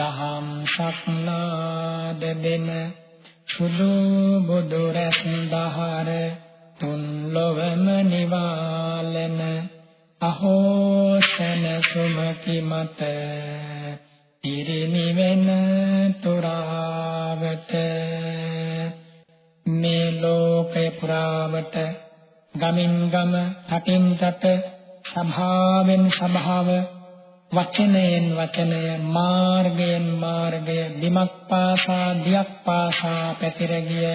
දහම් සක්නාද දෙන සුදු බුදු රැස් දහර තුන් ලොවම නිවාලන අහෝ සන සුමකි මත ඉරිනිවෙන තුරාවට. මේ ලෝකේ පුරාවට ගමින් ගම රටින් රට සභාවෙන් සභාව වචනයෙන් වචනය මාර්ගයෙන් මාර්ගය බිමක් පාසා දියක් පාසා පැතිර ගිය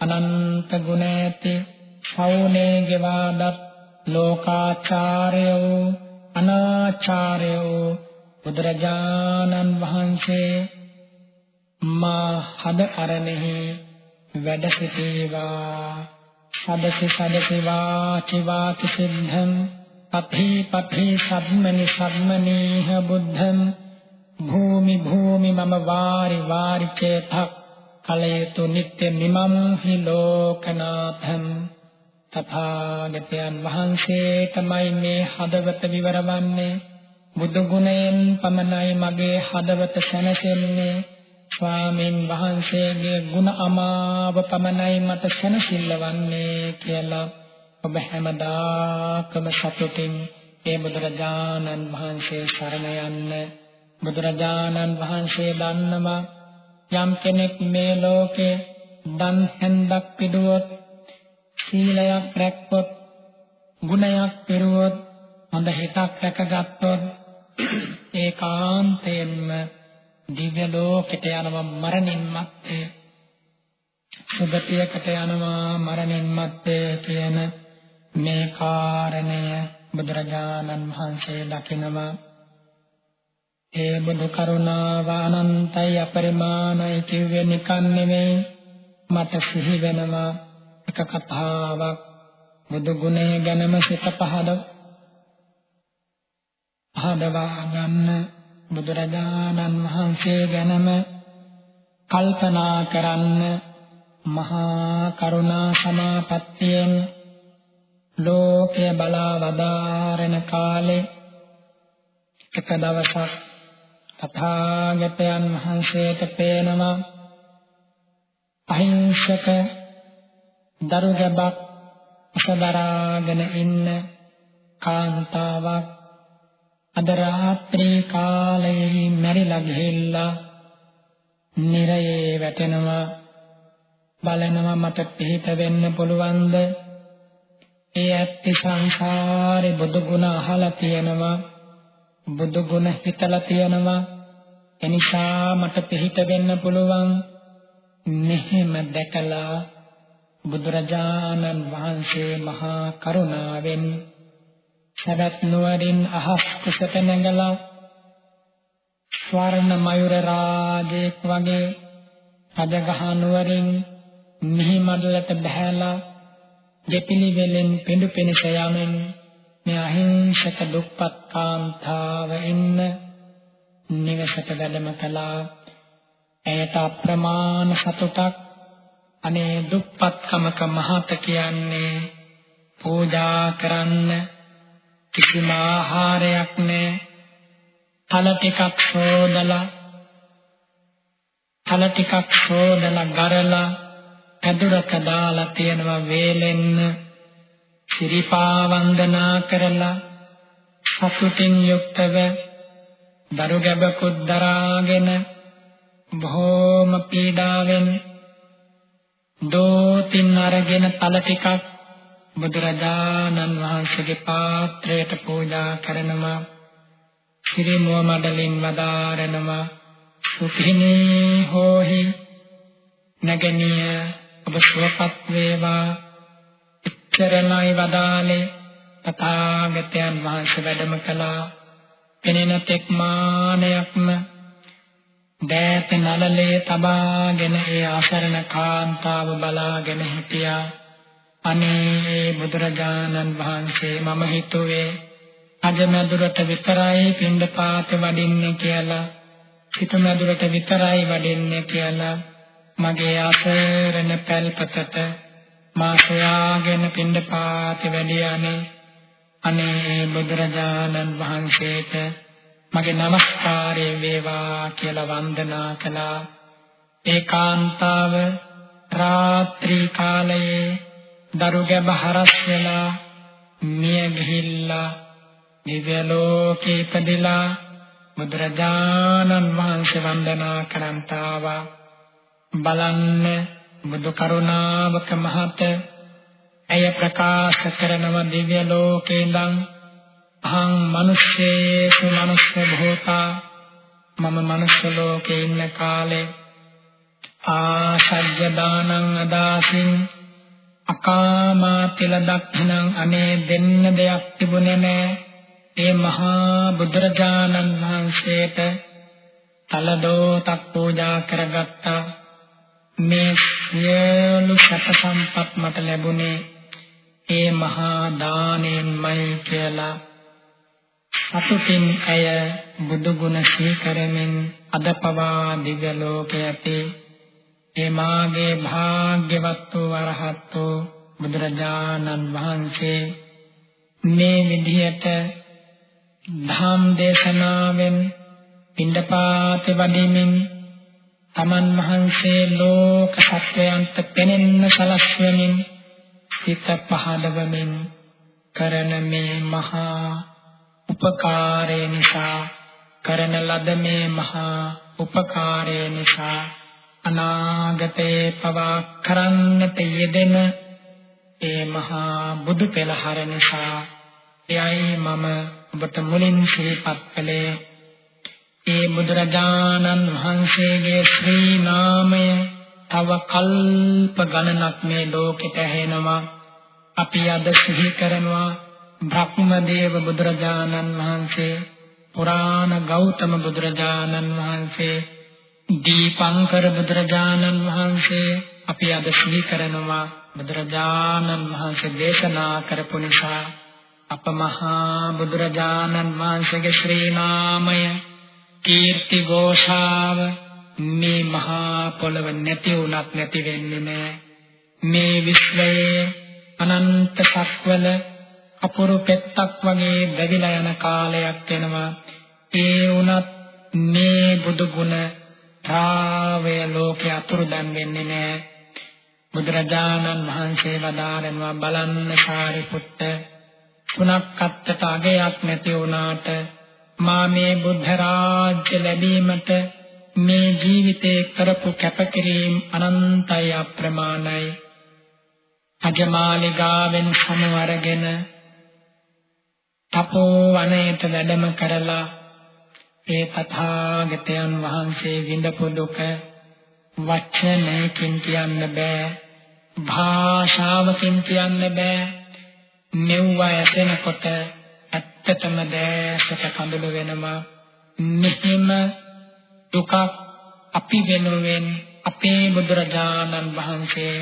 අනන්ත ගුණ ඇති සෞනේ ගෙවාදත් ලෝකාචාර්යෝ අනාචාර්යෝ බුදුරජාණන් වහන්සේ මා හද අරණෙහි වැඩ සිටීවා. සදසි සදසි වාචි වාචි සිද්ධං පඨි පඨි සම්මනි සම්මනීහ බුද්ධං භූමි භූමි මම වාරි වාරි චේතක් කලයතු නිත්‍ය මිමම් හි ලෝකනාථං තථාගතයන් වහන්සේ තමයි මේ හදවත විවරවන්නේ බුදු ගුණයෙන් පමණයි මගේ හදවත සැනසෙන්නේ ස්වාමින් වහන්සේගේ ගුණ අමාව පමණයි මට සැනසෙල්ලවන්නේ කියලා ඔබ හැමදාකම සතුටින් ඒ බුදුරජාණන් වහන්සේ සරණ යන්න. බුදුරජාණන් වහන්සේ දන්නවා යම් කෙනෙක් මේ ලෝකේ දන් හැන්දක් පිදුවොත් සීලයක් රැක්කොත් ගුණයක් පෙරුවොත් හොඳ හිතක් රැකගත්තොත් ඒකාන්තයෙන්ම දිව්‍ය ලෝකෙට යනවා මරණින් මත්තේ. සුගතියකට යනවා මරණින් මත්තේ කියන මේ කාරණය බුදුරජාණන් වහන්සේ දකිනවා. ඒ බුදු කරුණාව අනන්තයි අපරිමාණයි කිව්වේ නිකන් නෙමෙයි. මට සිහි වෙනවා එක කතාවක් බුදු ගුණය ගැනම සිත පහද පහදවා ගන්න බුදුරජාණන් වහන්සේ ගැනම කල්පනා කරන්න මහා කරුණා සමාපත්තියෙන් ලෝකය බලා වදාරන කාලේ එක දවසක් තථාගතයන් වහන්සේට පේනවා අහිංසක දරු ගැබක් අසදරාගෙන ඉන්න කාන්තාවක් අද රාත්‍රී කාලයේ මැරිලා ගිහිල්ලා නිරයේ වැටෙනවා. බලනවා මට පිහිට වෙන්න පුළුවන්ද? ඒ ඇත්ති සංසාරේ බුදු ගුණ අහලා තියෙනවා. බුදු ගුණ හිතලා තියෙනවා. එනිසා මට පිහිට වෙන්න පුළුවන් මෙහෙම දැකලා බුදුරජාණන් වහන්සේ මහා කරුණාවෙන් සවැත් නුවරින් අහස් කුසට නැගලා ස්වර්ණ මයුර රාජෙක් වගේ රජගහ නුවරින් මිහි මඩලට බහැලා දෙපිලි වෙලෙන් පිඬු පිනිස යමින් මේ අහිංසක දුක්පත් කාන්තාව ඉන්න නිවසට වැඩම කළා ඇයට අප්‍රමාණ සතුටක් අනේ දුක්පත්කමක මහත කියන්නේ පූජා කරන්න කිසිම ආහාරයක් නැහැ. තල ටිකක් සෝදලා තල ටිකක් සෝදලා ගරලා ඇදුරක දාලා තියෙනවා වේලෙන්න. සිරිපා වන්දනා කරලා සතුටින් යුක්තව දරු ගැබකුත් දරාගෙන බොහෝම පීඩාවෙන් දෝතින් අරගෙන තල ටිකක් බුදුරජාණන් වහන්සේගේ පාත්‍රයට පූජා කරනවා. සිරිමුව මඩලින් වදාරනවා. සුඛිනී හෝහි නගනිය ඔබ සුවපත් වේවා එච්චරමයි වදාලේ තථාගතයන් වහන්සේ වැඩම කළා. පෙනෙන තෙක් මානයක්ම දෑත නලලේ තබාගෙන ඒ ආසරණ කාන්තාව බලාගෙන හිටියා. අනේ බුදුරජාණන් වහන්සේ මම හිතුවේ අජමැදුරට විතරයි පින්ඩපාත වඩින්නේ කියලා සිතමැදුරට විතරයි වඩින්නේ කියලා. මගේ ආසරණ පැල්පතට මා සොයාගෙන පින්ඩපාත වැඩියානේ අනේ බුදුරජාණන් වහන්සේට මගේ নমස්කාරය වේවා කියලා වන්දනා කළා. ඒකාන්තාව රාත්‍රී කාලයේ දරුගැබ හරස් වෙලා මිය ගිහිල්ලා දිව්‍ය ලෝකේ ඉපදිලා බුදුරජාණන් වහන්සේ වන්දනා කරන්තාවා. බලන්න බුදු කරුණාවක මහත ඇය ප්‍රකාශ කරනව දිව්‍ය ලෝකේ ඉඳන් අහං මිනිස්සේසු මනුස්ස භූතා මම මනුස්ස ලෝකේ ඉන්න කාලේ ආසජ්ජ දානං අදාසින් අකාමා තිල දක්ඛනං අනේ දෙන්න දෙයක් තිබුණේ නෑ. ඒ මහා බුදුරජාණන් වහන්සේට තලදෝතක් පූජා කරගත්තා. මේ සියලු සැප සම්පත් මට ලැබුණේ ඒ මහා දානෙන්මයි කියලා. සතුටින් ඇය බුදු ගුණ සීකරමින් අද පවා දිව්‍ය ලෝකයේ ඒ මාගේ භාග්‍යවත් වූ වරහත් වූ බුදුරජාණන් වහන්සේ මේ විදිහට ධම් දේශනාවෙන් පින්ඩපාත වඩිමින් තමන් වහන්සේ ලෝක සත්වයන්ට පෙනෙන්න සලස්වමින් සිත පහදවමින් කරන මේ මහා උපකාරය නිසා කරන ලද මේ මහා උපකාරය නිසා අනාගතේ පවා කරන්නට යෙදෙන ඒ මහා බුදු පෙළහර නිසා එයයි මම ඔබට මුලින් සිහිපත් කළේ. ඒ බුදුරජාණන් වහන්සේගේ ශ්‍රී නාමය තව කල්ප ගණනක් මේ ලෝකෙට ඇහෙනවා. අපි අද සිහි කරනවා බ්‍රහ්මදේව බුදුරජාණන් වහන්සේ පුරාණ ගෞතම බුදුරජාණන් වහන්සේ දීපංකර බුදුරජාණන් වහන්සේ අපි අද සිහි කරනවා බුදුරජාණන් වහන්සේ දේශනා කරපු නිසා. අප මහා බුදුරජාණන් වහන්සේගේ ශ්‍රී නාමය කීර්ති ഘോഷාව මේ මහා පොළව නැති වුණත් නැති වෙන්නේ නැහැ මේ විශ්වයේ අනන්ත සක්වල අපුරු පෙත්තක් වගේ බැවිලා යන කාලයක් වෙනවා. ඒ වුණත් මේ බුදු ගුණ රාවය ලෝකේ අතුරුදන් වෙන්නේ නැහැ බුදුරජාණන් වහන්සේ වදාරනවා බලන්න සාරිපුත්ත තුනක් අත්තට අගයක් නැති වුණාට මා මේ බුද්ධ රාජ්‍ය ලැබීමට මේ ජීවිතේ කරපු කැපකිරීම අනන්තයි අප්‍රමාණයි. අජමාලිගාවෙන් සමවරගෙන තපෝ වනයේට වැඩම කරලා ඒ තථාගතයන් වහන්සේ විඳපු දුක වචනයකින් කියන්න බෑ භාෂාවකින් කියන්න බෑ මෙව්ව ඇසෙනකොට ඇත්තටම දැසට කඳුළු වෙනවා. මෙහිම දුකක් අපි වෙනුවෙන් අපේ බුදුරජාණන් වහන්සේ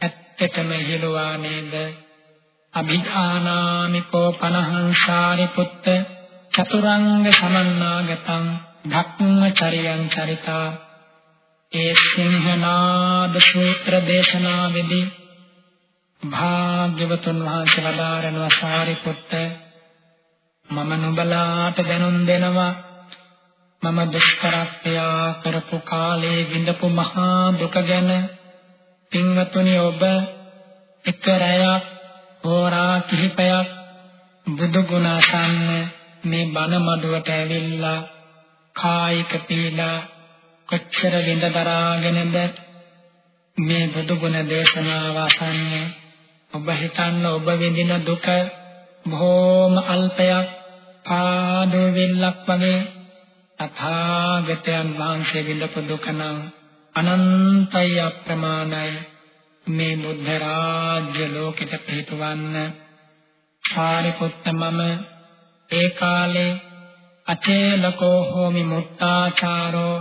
ඇත්තටම හිලුවා නේද? අභිධානාමිකෝ පනහංසාරි පුත්ත චතුරංග සමන්නාගතං ධක්මචරියං චරිතා. ඒ සිංහනාද සූත්‍ර දේශනාවේදී භාග්‍යවතුන් වහන්සේ වදාරනවා සාරිපුත්ත මම නුඹලාට දැනුම් දෙනවා. මම දුෂ්කරක්‍රියා කරපු කාලේ විඳපු මහා දුක ගැන පින්වතුනි ඔබ එක රැයක් හෝරා කිහිපයක් බුදු ගුණ අසන්න මේ බණ මඩුවට ඇවිල්ලා කායික පීඩා කොච්චර විඳ දරාගෙනද මේ බුදු ගුණ දේශනාව අසන්නේ? ඔබ හිතන්න ඔබ විඳින දුක බොහෝම අල්පයක්. පාදෝ වෙල්ලක් වගේ තථාගතයන් වහන්සේ විඳපු දුක නම් අනන්තයි අප්‍රමාණයි. මේ බුද්ධ රාජ්‍ය ලෝකෙට පිටවන්න සාරිපුත්ත මම ඒ කාලේ අචේලකෝ හෝමි මුත්තාචාරෝ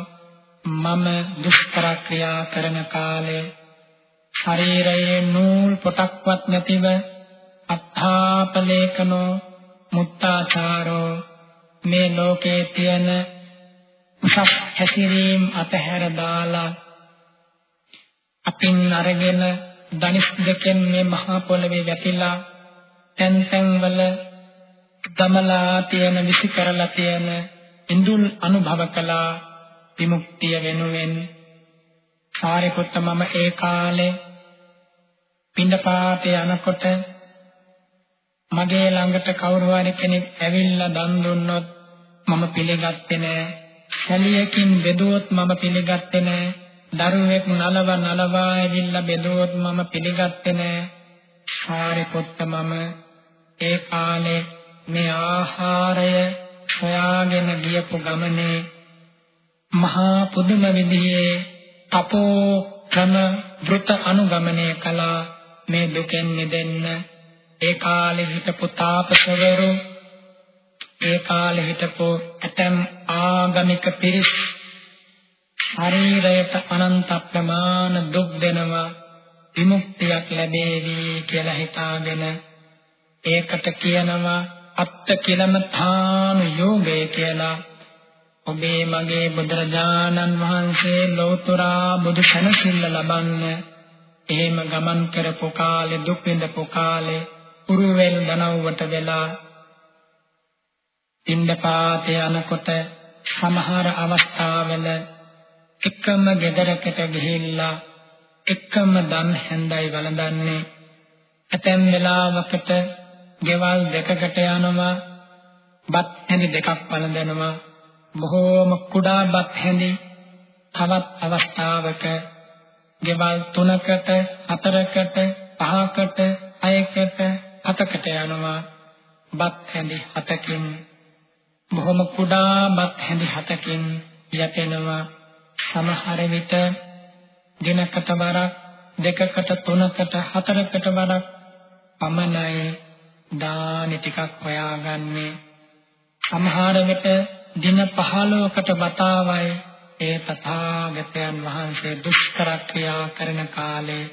මම දුෂ්කර ක්‍රියා කරන කාලේ ශරීරයේ නූල් පොටක්වත් නැතිව අත්ථාපලේකනෝ මුත්තාචාරෝ මේ ලෝකේ තියෙන උසස් හැසිරීම් අතහැර දාලා අපින් අරගෙන ධනිස් දෙකෙන් මේ මහා පොළවේ වැටිලා තැන් තැන් වල දමලා තියෙන විසි කරලා තියෙන ඉන්දුල් අනුභව කළා විමුක්තිය වෙනුවෙන්. සාරිපුත්ත මම ඒ කාලේ පින්ඩපාතේ යනකොට මගේ ළඟට කවුරු හරි කෙනෙක් ඇවිල්ලා දන් දුන්නොත් මම පිළිගත්තේ නෑ. සැලියකින් බෙදුවොත් මම පිළිගත්තේ නෑ. දරුවෙක් නලව නලවා ඇවිල්ලා බෙදුවොත් මම පිළිගත්තේ නෑ. සාරිපුත්ත මම ඒ කාලේ මේ ආහාරය සොයාගෙන ගියපු ගමනේ මහා පුදුම විදිහේ තපෝ ක්‍රම වෘත අනුගමනය කළා මේ දුකෙන් මිදෙන්න ඒ කාලේ හිටපු තාපසවරු ඒ කාලේ හිටපු ඇතම් ආගමික පිරිස් ශරීරයට අනන්ත ප්‍රමාණ දුක් දෙනවා විමුක්තියක් ලැබේවි කියලා හිතාගෙන ඒකට කියනවා අත්ත කිලමථාන යෝගය කියලා. ඔබේ මගේ බුදුරජාණන් වහන්සේ ලෝතුරා බුදු සැනසෙල්ල ලබන්න එහෙම ගමන් කරපු කාලේ දුක් විඳපු කාලේ උරුවෙල් දනව්වට වෙලා පින්ඩපාතේ යනකොට සමහර අවස්ථාවල එකම ගෙදරකට ගිහිල්ලා එකම දන් හැන්දයි වළඳන්නේ. ඇතැම් වෙලාවකට ගෙවල් දෙකකට යනවා බත් හැඳි දෙකක් වළඳනවා. බොහෝම කුඩා බත් හැඳි තවත් අවස්ථාවක ගෙවල් තුනකට හතරකට පහකට හයකට හතකට යනවා බත් හැඳි හතකින් බොහොම කුඩා බත් හැඳි හතකින් යැපෙනවා. සමහර විට දිනකට වරක් දෙකකට තුනකට හතරකට වරක් පමණයි දානි ටිකක් හොයාගන්නේ. සමහර විට දින 15කට වතාවයි ඒ තථාගතයන් වහන්සේ දුෂ්කර ක්‍රියා කරන කාලේ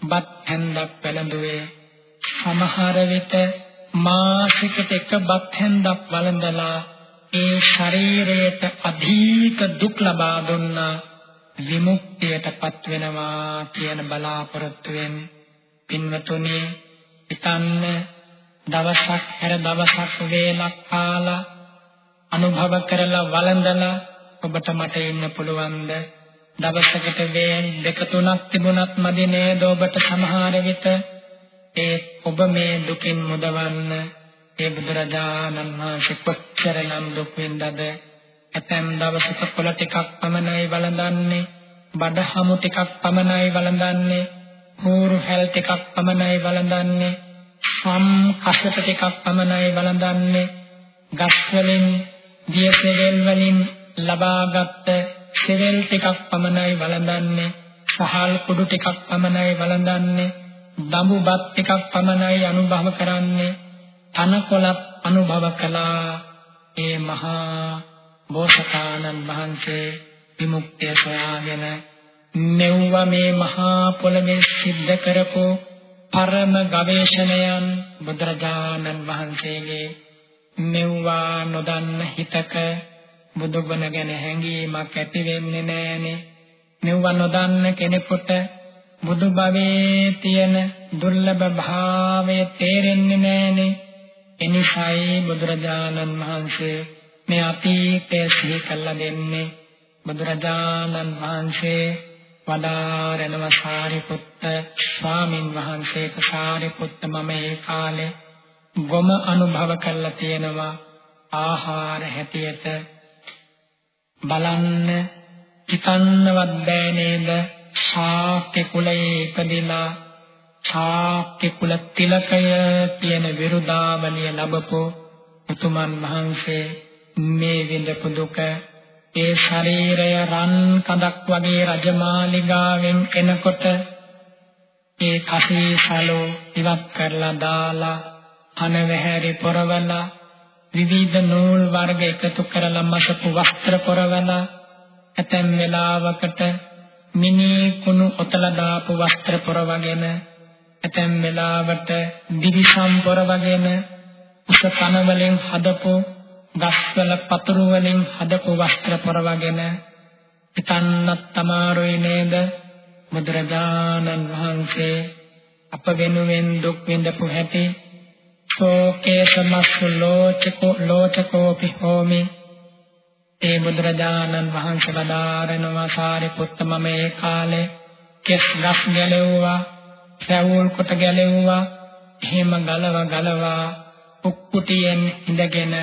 බත් හැන්දක් වැළඳුවේ සමහර විට මාසිකට එක බත් හැන්දක් වළඳලා ඒ ශරීරයට අධික දුක් ලබා දුන්නා විමුක්තියටපත් වෙනවා කියන බලාපොරොත්තුවෙන් පින්වතුනි හිතන්න දවසක් හැර දවසක් වේලක් කාලා අනුභව කරලා වළඳලා ඔබට මට ඉන්න පුළුවන්ද? දවසකට වේල් දෙක තුනක් තිබුණත් මදි නේද ඔබට සමහර විට? ඒ ඔබ මේ දුකින් මුදවන්න ඒ බුදුරජාණන් වහන්සේ කොච්චරනම් දුක් විඳද? ඇතැම් දවසක කොළ ටිකක් පමණයි වළඳන්නේ බඩහමු ටිකක් පමණයි වළඳන්නේ හෝරු හැල් ටිකක් පමණයි වළඳන්නේ සම් කසට ටිකක් පමණයි වළඳන්නේ ගස් වලින් දියසෙවල් වලින් ලබාගත් සෙවල් ටිකක් පමණයි වළඳන්නේ සහල් කුඩු ටිකක් පමණයි වළඳන්නේ දඹුබත් ටිකක් පමණයි අනුභව කරන්නේ. තනකොළත් අනුභව කළා. ඒ මහා බෝසතාණන් වහන්සේ විමුක්තිය සොයාගෙන මෙව්ව මේ මහා පොළවේ සිද්ධ කරපු පරම ගවේෂණයන් බුදුරජාණන් වහන්සේගේ මෙව්වා නොදන්න හිතක බුදුබණ ගැන හැඟීමක් ඇති වෙන්නේ නැහනේ. මෙව්ව නොදන්න කෙනෙකුට බුදු භවයේ තියෙන දුර්ලභ භාවය තේරෙන්නේ නැහනේ. එනිසායි බුදුරජාණන් වහන්සේ මේ අතීතය සිහි කළා දෙන්නේ. බුදුරජාණන් වහන්සේ වදාරනව සාරිපුත්ත ස්වාමින් වහන්සේක සාරිපුත්ත මම ඒ කාලේ ගොම අනුභව කරලා තියෙනවා. ආහාර හැටියට බලන්න හිතන්නවත් බෑ නේද? ශාක්‍ය කුලයේ ඉපදිලා ශාක්‍ය කුල තිලකය කියන විරුදාවලිය ලැබපු උතුමන් වහන්සේ මේ විඳපු දුක. ඒ ශරීරය රන් කඳක් වගේ රජමාලිගාවෙන් එනකොට ඒ කසීසලෝ ඉවත් කරලා දාලා කන වැහැරි පොරවලා විවිධ නූල් වර්ග එකතු කරලා මසපු වස්ත්‍ර පොරවලා ඇතැම් වෙලාවකට මිනි කුණු ඔතලා දාපු වස්ත්‍ර පොරවගෙන ඇතැම් වෙලාවට දිවිසම් පොරවගෙන උස කන වලින් හදපු ගස්වල පතුරු වලින් හදපු වස්ත්‍ර පොරවගෙන හිතන්නත් තමාරුයි නේද? බුදුරජාණන් වහන්සේ අප වෙනුවෙන් දුක් විඳපු හැටි සෝකේ සමස්සු ලෝචකෝ ලෝචකෝ පිහෝමි ඒ බුදුරජාණන් වහන්සේ වදාරනවා සාරිපුත්ත මම ඒ කාලේ කෙස් ගස් ගැලෙව්වා, සැවුල් කොට ගැලෙව්වා, එහෙම ගලව ගලවා උක්කුටියෙන් ඉඳගෙන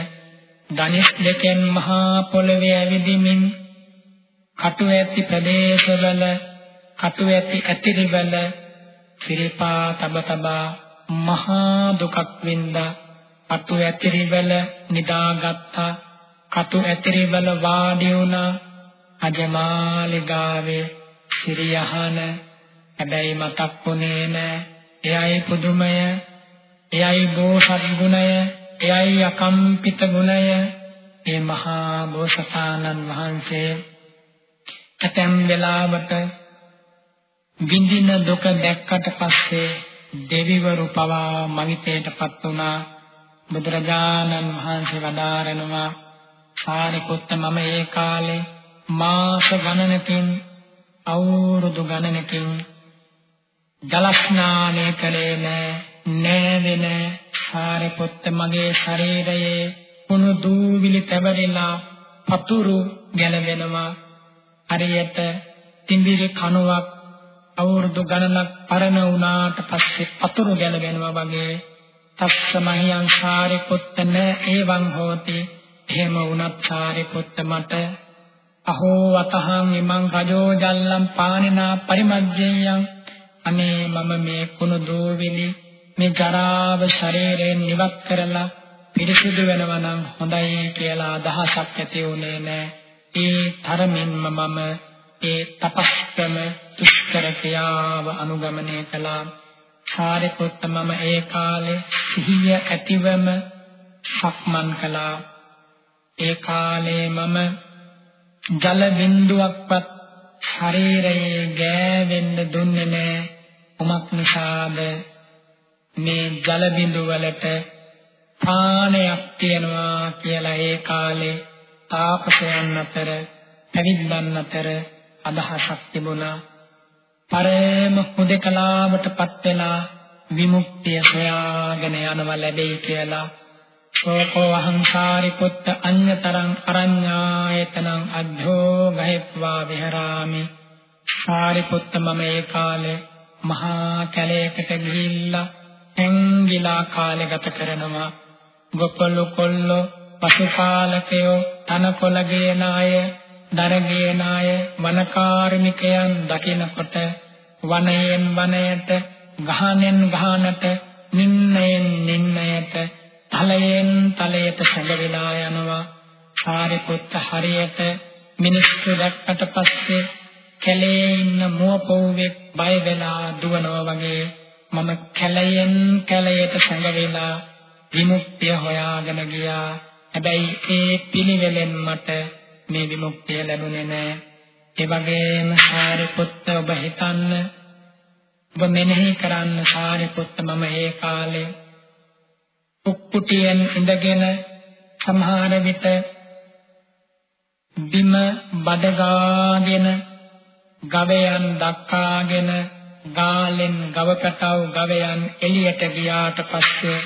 ධනිස් දෙකෙන් මහා පොළවේ ඇවිදිමින් කටු ඇති ප්‍රදේශවල කටු ඇති ඇතිරිවල සිරිපා තබ තබා මහා දුකක් වින්දා කටු ඇතිරිවල නිදාගත්තා. කටු ඇතිරිවල වාඩි වුණා අජමාලිගාවේ සිරියහන. හැබැයි මතක් වුණේ නෑ. එයයි පුදුමය. එයයි බෝසත් ගුණය. එයයි අකම්පිත ගුණය. ඒ මහා බෝසතාණන් වහන්සේ ඇතැම් වෙලාවට විඳින දුක දැක්කට පස්සේ දෙවිවරු පවා මවිතයටපත් වුණා. බුදුරජාණන් වහන්සේ වදාරනවා සාරිපුත්ත මම ඒ කාලේ මාස ගණනකින් අවුරුදු ගණනකින් ජල ස්නානය කළේ නෑ නෑවෙන සාරිපුත්ත මගේ ශරීරයේ කුණු දූවිලි තැවරිලා පතුරු ගැලවෙනවා හරියට තිඹිරි කණුවක් අවුරුදු ගණනක් පරණ වුණාට පස්සේ පතුරු ගැලවෙනවා වගේ. තස්සමහියං සාරිපුත්ත න එවං හෝති. එහෙම වුණත් සාරිපුත්ත මට අහෝ වතහං ඉමං රජෝ ජල්ලම් පානිනා පරිමජ්ජේයං අනේ මම මේ කුණු දෝවිලි මේ ජරාව ශරීරයෙන් ඉවත් කරලා පිරිසිදු වෙනවා නම් හොඳයි කියලා අදහසක් ඇති වුණේ නැහැ. ඒ තරමින්ම මම ඒ තපස්කම දුෂ්කර ක්‍රියාව අනුගමනය කළා. සාරිපුත්ත මම ඒ කාලේ සිහිය ඇතිවම සක්මන් කළා. ඒ කාලේ මම ජල බිඳුවක්වත් ශරීරයේ ගෑවෙන්න දුන්නේ නැහැ. උමක් නිසාද මේ ජල බිඳු වලට ප්‍රාණයක් තියනවා කියලා ඒ කාලේ තාපසයන් අතර පැවිද්දන් අතර අදහසක් තිබුණා. පරම හුදකලාවටපත් වෙලා විමුක්තිය සොයාගෙන යනවා ලැබෙයි කියලා සෝකෝ අහංසාරි පුත්ත අඤ්‍යතරං අරඤ්ඤායතනං අද්ධෝ ගහෙත්වා විහරාමි. සාරිපුත්ත මම ඒ කාලේ මහා කැලයකට ගිහිල්ලා හැංගිලා කාලය ගත කරනවා. ගොපළු කොල්ලෝ පසුපාලකයෝ තනකොළ ගේන අය දර ගේන අය වනකාර්මිකයන් දකිනකොට වනයෙන් වනයට ගහනෙන් ගහනට නින්නයෙන් නින්නයට තලයෙන් තලයට සැඟවිලා යනවා සාරිපුත්ත හරියට මිනිස්සු දැක්කට පස්සේ කැලේ ඉන්න මුවපොව්වෙක් බය වෙලා දුවනවා වගේ මම කැලයෙන් කැලයට සැඟවිලා විමුක්තිය හොයාගෙන ගියා. හැබැයි ඒ පිළිවෙලෙන් මට මේ විමුක්තිය ලැබුණේ නෑ. ඒ වගේම සාරිපුත්ත ඔබ හිතන්න ඔබ මෙනෙහි කරන්න සාරිපුත්ත මම ඒ කාලේ කුක්කුටියෙන් ඉඳගෙන සමහර විට බිම බඩගාගෙන ගවයන් දක්කාගෙන ගාලෙන් ගවකටව ගවයන් එළියට ගියාට පස්සේ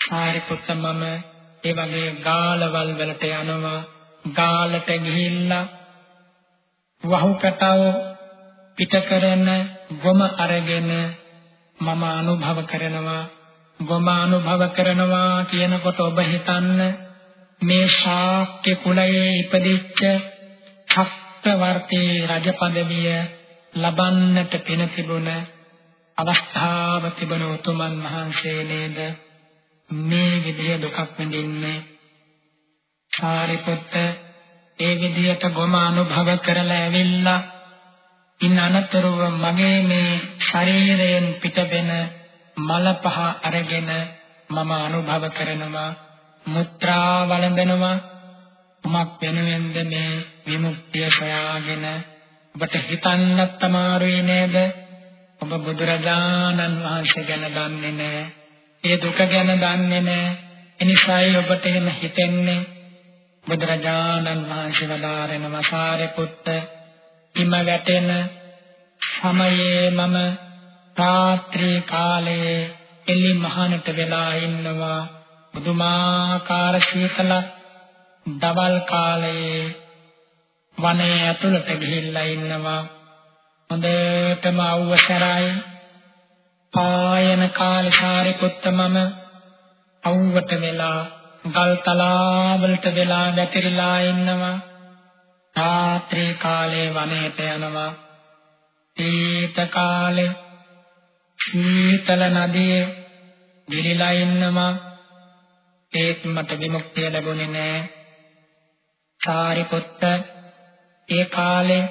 සාරිපුත්ත මම ඒ වගේ ගාලවල් වලට යනවා. ගාලට ගිහිල්ලා වහුකටව පිට කරන ගොම අරගෙන මම අනුභව කරනවා. ගොම අනුභව කරනවා කියනකොට ඔබ හිතන්න මේ ශාක්‍ය කුලයේ ඉපදිච්ච චක්‍රවර්තී රජ පදවිය ලබන්නට පින තිබුණ අවස්ථාව තිබෙන උතුමන් වහන්සේ නේද? මේ විදිය දුකක් විඳින්නේ. සාරිපුත්ත ඒ විදියට ගොම අනුභව කරලා ඇවිල්ලා ඉන් අනතුරුව මගේ මේ ශරීරයෙන් පිටවෙන මල පහ අරගෙන මම අනුභව කරනවා මුත්‍රා වළඳනවා. මක් වෙනුවෙන්ද මේ විමුක්තිය සොයාගෙන ඔබට හිතන්නත් අමාරුයි නේද? ඔබ බුදුරජාණන් වහන්සේ ගැන දන්නේ නැහැ ඒ දුක ගැන දන්නේ නැහැ එනිසායි ඔබට එහෙම හිතෙන්නේ. බුදුරජාණන් වහන්සේ වදාරන වසාරේ පුත්ත හිම වැටෙන සමයේ මම රාත්‍රී කාලයේ එලි මහනට වෙලා ඉන්නවා. බුදුමාකාර සීතල දවල් කාලයේ වනයේ ඇතුළට ගිහිල්ලා ඉන්නවා. හොඳටම අවසරයි පායන කාලේ සාරිපුත්තමම අවුවට වෙලා ගල් තලාවලට වෙලා වැතිරිලා ඉන්නවා. රාත්‍රී කාලේ වනයේට යනවා. ඊට කාලේ සීතල නදියේ ගිලිලා ඉන්නවා. ඒත් මට විමුක්තිය ලැබුණේ නෑ. සාරිපුත්ත ඒ කාලේ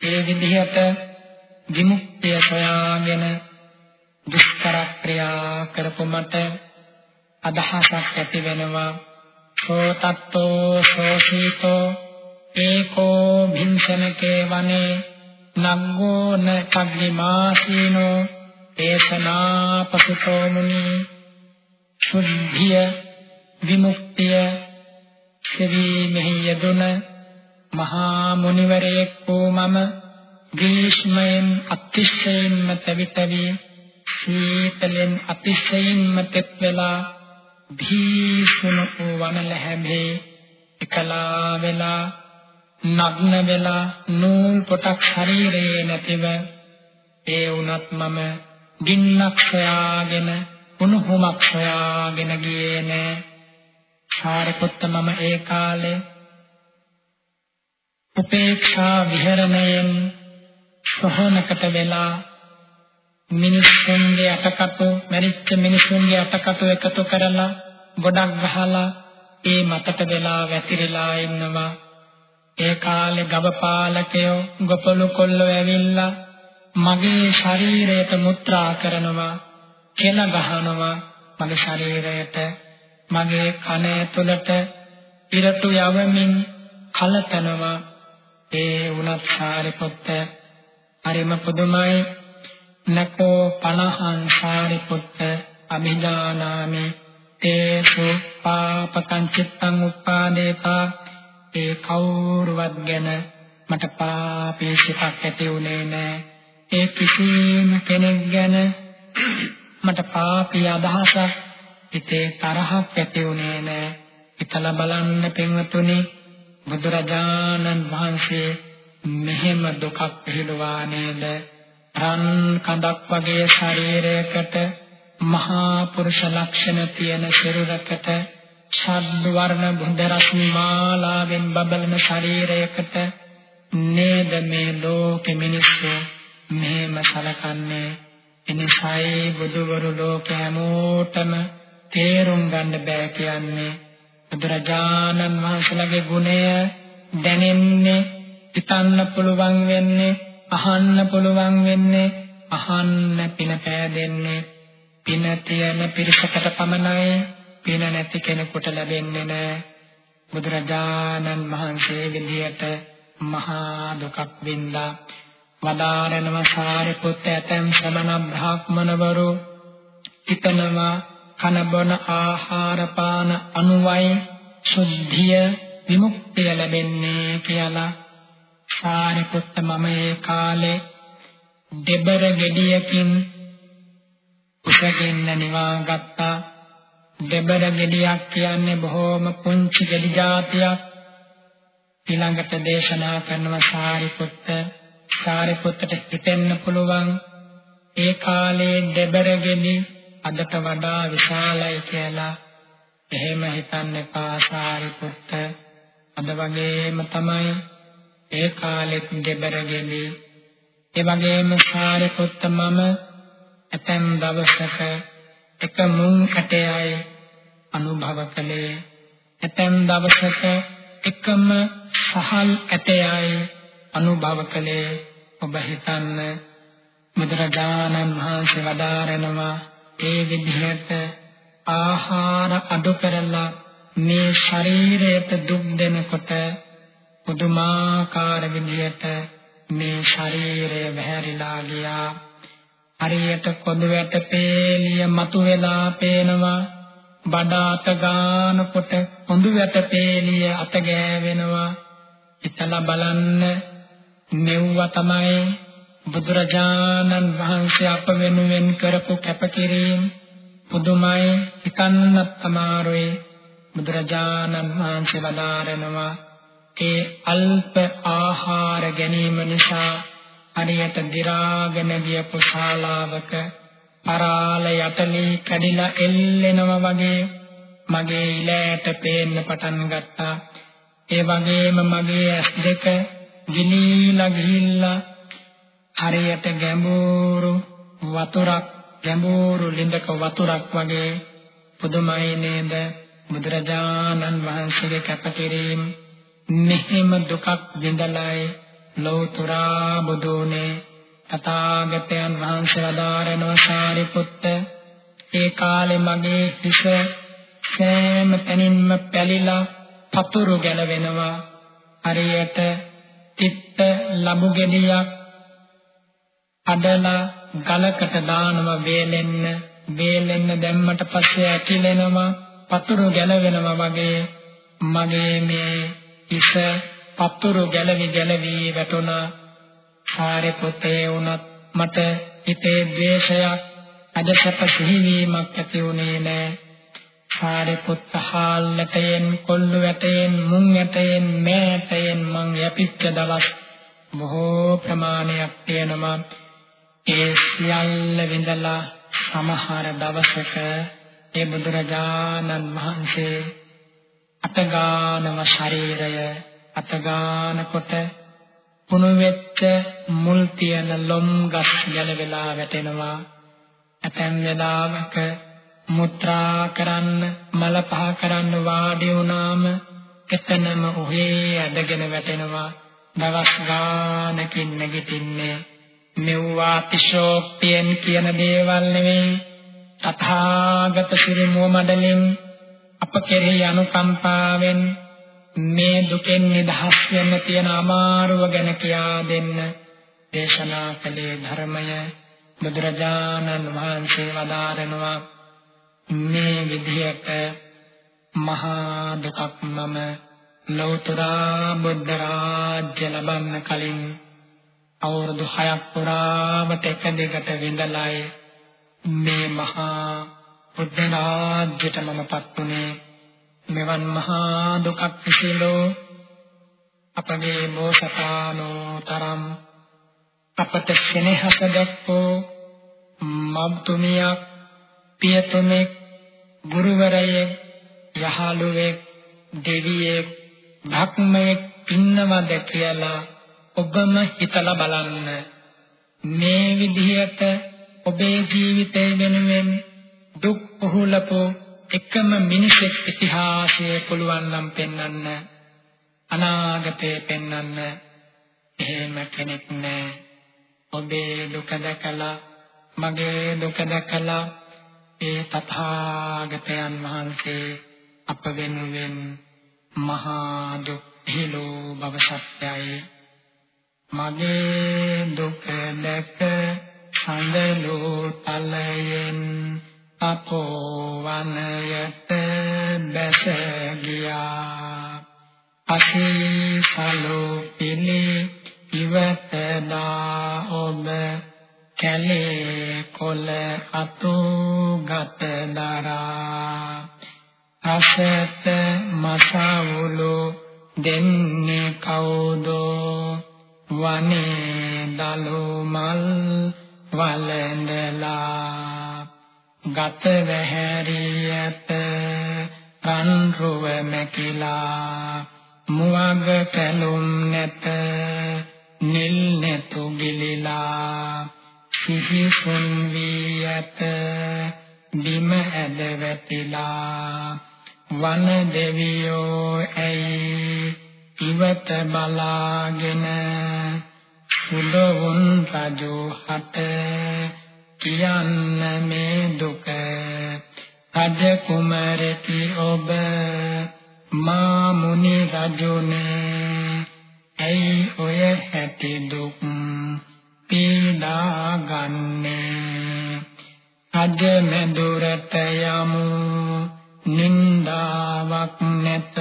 ඒ විදිහට විමුක්තිය සොයාගෙන දුෂ්කර ක්‍රියා කරපු මට අදහසක් ඇති වෙනවා. සෝතත්තෝ සෝසීතෝ ඒකෝ භින්සනකේ වනේ නග්ගෝ න කග්ගිමාසීනෝ දේශනා පසුතෝ මුනි. සුද්ධිය විමුක්තිය සවි මෙහි යෙදුන මහා මුනිවරයෙක් වූ මම ග්‍රීෂ්මයෙන් අතිශයින්ම තවිතවි සීතලෙන් අතිශයින්ම තෙත් වෙලා භීෂණ වූ වනලැහැබේ එකලා වෙලා නග්න වෙලා නූල් පොටක් ශරීරයේ නැතිව ඒ වුණත් මම ගින්නක් සොයාගෙන උණුහුමක් සොයාගෙන ගියේ නෑ. සාරිපුත්ත මම ඒ කාලේ උපේක්ෂා විහරණයෙන් සහනකට වෙලා මිනිස්සුන්ගේ අටකටු මරිච්ච මිනිස්සුන්ගේ අටකටු එකතු කරලා ගොඩක් ගහලා ඒ මතට වෙලා වැතිරිලා ඉන්නවා. ඒ කාලේ ගබපාලකයෝ ගොපළු කොල්ලෝ ඇවිල්ලා මගේ ශරීරයට මුත්‍රා කරනවා කෙල ගහනවා. මගේ ශරීරයට මගේ කන ඇතුළට ඉරටු යවමින් කලතනවා. ඒ උනත් සාරිපුත්ත හරිම පුදුමයි. නකෝ පනහං සාරිපුත්ත අභිජානාමි තේසු පාපකං චිත්තං උපාදේතා. ඒ කවුරුවත් ගැන මට පාපේ සිතක් ඇති උනේ නෑ. ඒ කිසිම කෙනෙක් ගැන මට පාපී අදහසක් හිතේ තරහක් ඇති උනේ නෑ. හිතලා බලන්න පින්වතුනි බුදුරජාණන් වහන්සේ මෙහෙම දුකක් පිළිවා නේද? රන් කඳක් වගේ ශරීරයකට මහා පුරුෂ ලක්ෂණ තියෙන සිරුරකට ශබ්ද වර්ණ බුද්ධ රශ්මි මාලාවෙන් බබලන ශරීරයකට නේද මේ ලෝකෙ මිනිස්සු මෙහෙම සලකන්නේ? එනිසායි බුදුවරු ලෝක හැමෝටම තේරුම් ගන්න බෑ කියන්නේ. බුදුරජාණන් වහන්සේලාගේ ගුණය දැනෙන්නේ හිතන්න පුළුවන් වෙන්නේ අහන්න පුළුවන් වෙන්නේ අහන්න පින පෑදෙන්නේ. පින තියෙන පිරිසකට පමණයි. පින නැති කෙනෙකුට ලැබෙන්නේ නැහැ. බුදුරජාණන් වහන්සේ විදියට මහා දුකක් වින්දා. වදාරනම සාරිපුත්ත ඇතැම් ශ්‍රමණ බ්‍රාහ්මණවරු හිතනවා කන බොන ආහාර පාන අනුවයි සුද්ධිය විමුක්තිය ලැබෙන්නේ කියලා. සාරිපුත්ත මම ඒ කාලේ දෙබර ගෙඩියකින් උසගෙන නිවා ගත්තා දෙබර ගෙඩියක් කියන්නේ බොහෝම පුංචි ගෙඩි జాතියක් ඊළඟට දේශනා කරනවා සාරිපුත්ත. සාරිපුත්තට හිතෙන්න පුළුවන් ඒ කාලේ දෙබර ගෙඩි අදට වඩා විශාලයි කියලා. එහෙම හිතන්න එපා සාරිපුත්ත. අද වගේම තමයි ඒ කාලෙත් දෙබර ගෙඩි. ඒ වගේම සාරිපුත්ත මම ඇතැම් දවසක එක මුං කැටයයි අනුභව කළේ. ඇතැම් දවසක එකම සහල් ඇටයයි අනුභව කළේ. ඔබ හිතන්න බුදුරජාණන් වහන්සේ වදාරනවා ඒ විදිහට ආහාර අඩු කරලා මේ ශරීරයට දුක් දෙනකොට පුදුමාකාර විදිහට මේ ශරීරය වැහැරිලා ගියා. හරියට කොඳු වැට පේලිය මතුවලා පේනවා. බඩ අත ගන්නකොට කොඳු වැට පේලිය අත ගෑවෙනවා. හිතලා බලන්න මෙව්ව තමයි බුදුරජාණන් වහන්සේ අප වෙනුවෙන් කරපු කැපකිරීම. පුදුමයි හිතන්නත් අමාරුයි. බුදුරජාණන් වහන්සේ වදාරනවා. ඒ අල්ප ආහාර ගැනීම නිසා හරියට දි รา ගෙන ගියපු ශාලාවක පරාල යටලී කැඩිලා එල්ලෙනවා වගේ මගේ ඉලෑට පේන්න පටන් ගත්තා. ඒ වගේම මගේ ඇස් දෙක ගිනීලා ගිහිල්ලා හරියට ගැඹුරු වතුරක් ගැඹුරු ලිඳක වතුරක් වගේ පුදුමයි නේද? බුදුරජාණන් වහන්සේගේ කැපකිරීම මෙහෙම දුකක් විඳලයි ලෞතුරා බුදුනේ තථාගතයන් වහන්සේ වදාරනෝ සාරිපුත්ත ඒ කාලේ මගේ හිස සෑම තැනින්ම පැලිලා පතුරු ගැලවෙනවා. හරියට තිත්ත ලබු ගෙඩියක් අඩලා ගලකට දානවා වේලෙන්න. වේලෙන්න දැම්මට පස්සේ ඇකිලෙනවා පතුරු ගැලවෙනවා වගේ. මගේ මේ ඉස පතුරු ගැලවි ගැලවි වැටුණා. සාරිපුත්තේ වුණත් මට හිතේ ද්වේෂයක් අදසප සිහිවීමක් ඇති වුණේ නෑ. සාරිපුත්ත හාල්ලටයෙන් කොල්ලු වැටයෙන් මුං වැටයෙන් මෑටයෙන් මං යපිච්ච දවස් බොහෝ ප්‍රමාණයක් තියෙනවා. ඒ සියල්ල විඳලා සමහර දවසක ඒ බුදුරජාණන් වහන්සේ අතගානම ශරීරය අතගානකොට පුණු වෙච්ච මුල් තියෙන ලොම් ගස් ගැලවිලා වැටෙනවා. ඇතැම් වෙලාවක මුත්‍රා කරන්න මල පහ කරන්න වාඩි වුණාම එතනම ඔහේ ඇදගෙන වැටෙනවා. දවස් ගානකින් නැගිටින්නේ මෙව්වා තිශෝක්තියෙන් කියන දේවල් නෙවෙයි. තථාගත ශ්‍රී මුවමඩලින් අප කෙරෙහි අනුකම්පාවෙන් මේ දුකෙන් නිදහස් වෙන්න තියෙන අමාරුව ගැන කියා දෙන්න දේශනා කළේ ධර්මය බුදුරජාණන් වහන්සේ වදාරනවා. මේ විදිහට මහා දුකක් මම ලෞතර බුද්ධ රාජ්‍ය ලබන්න කලින් අවුරුදු 6ක් පුරාවට එක දිගට විඳලායි මේ මහා බුද්ධ රාජ්‍යට මමපත් උනේ. මෙවන් මහා දුකක් විසීලෝ අපගේ බෝසතාණෝ තරම් අපට ස්නේහස දක්වෝ මම්තුමියක් පියතුමෙක් ගුරුවරයෙක් යහළුවෙක් දෙවියෙක් භක්මයෙක් ඉන්නවද කියලා ඔබම හිතලා බලන්න. මේ විදිහට ඔබේ ජීවිතය වෙනුවෙන් දුක් උහුලපු එකම මිනිසෙක් ඉතිහාසයේ පුළුවන් නම් පෙන්වන්න අනාගතේ පෙන්වන්න. එහෙම කෙනෙක් නැහැ ඔබේ දුක දැකලා මගේ දුක දැකලා ඒ තථාගතයන් වහන්සේ අප වෙනුවෙන් මහා දුක් හිලෝ බව සත්‍යයි. මගේ දුක දැක සඳලෝ තලයෙන් අපෝ වනයට බැස ගියා. අසීසලෝ පිලි ඉවතදා ඔබ කැලේ කොළ අතු ගත දරා. අසත මසවුලු දෙන්නේ කවුදෝ? වනේ දලු මල් වලඳලා ගත වැහැරියත කන්රුව මැකිලා මුවග කැලුම් නැත නිල් නැතු ගිලිලා සිහිසුන් වී ඇත බිම ඇද වැටිලා වන දෙවියෝ ඇයි ඉවත බලාගෙන සුදවුන් රජු හට කියන්න මේ දුක. රජ කුමරකි ඔබ? මා මුනි රජුනේ. ඇයි ඔය හැටි දුක් පීඩා ගන්නේ? රජ මෙදුරට යමු. නින්දාවක් නැත.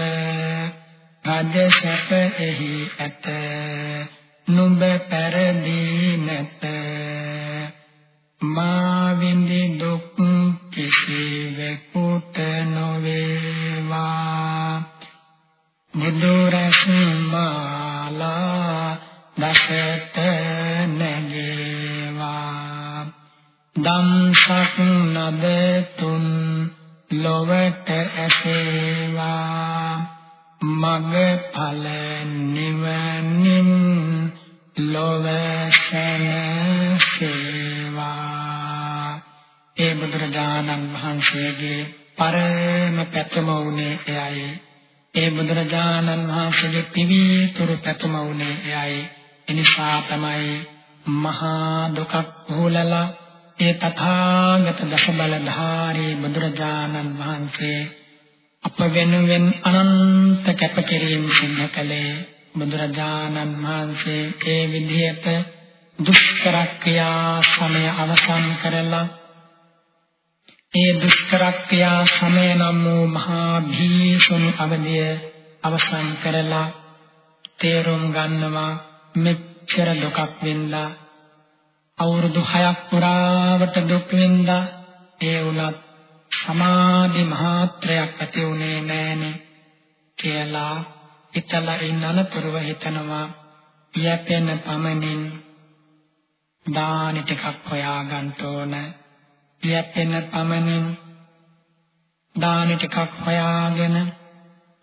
රජ සැප එහි ඇත. නුඹ පෙරදී නැත. මා විඳි දුක් කිසිවෙකුට නොවේවා. බුදු රශ්මාලා දසත නැගේවා. දම්සක් නදතුන් ලොවට ඇසේවා. මග ඵල නිවනින් ලොව සැනසේවා. ඒ බුදුරජාණන් වහන්සේගේ පරම පැතුම වුණේ එයයි. ඒ බුදුරජාණන් වහන්සේගේ පිවිතුරු පැතුම වුණේ එයයි. එනිසා තමයි මහා දුකක් හුලලා ඒ තථාගත දසබලධාරී බුදුරජාණන් වහන්සේ අප වෙනුවෙන් අනන්ත කැපකිරීම සිදු කළේ. බුදුරජාණන් වහන්සේ ඒ විදිහට දුෂ්කර ක්‍රියා සමය අවසන් කරලා ඒ දුෂ්කර ක්‍රියා සමය නම් වූ මහා භීෂණ අවදිය අවසන් කරලා තේරුම් ගන්නවා මෙච්චර දුකක් වින්දා. අවුරුදු 6ක් පුරාවට දුක් වින්දා. ඒ උනත් සමාධි මහත්‍රයක් ඇති උනේ නෑනේ කියලා හිතලා ඉන්න අනතුරුව හිතනවා. යැපෙන පමණින් දානි ටිකක් හොයාගන්න ඕන. යැපෙන පමණින් දානි ටිකක් හොයාගෙන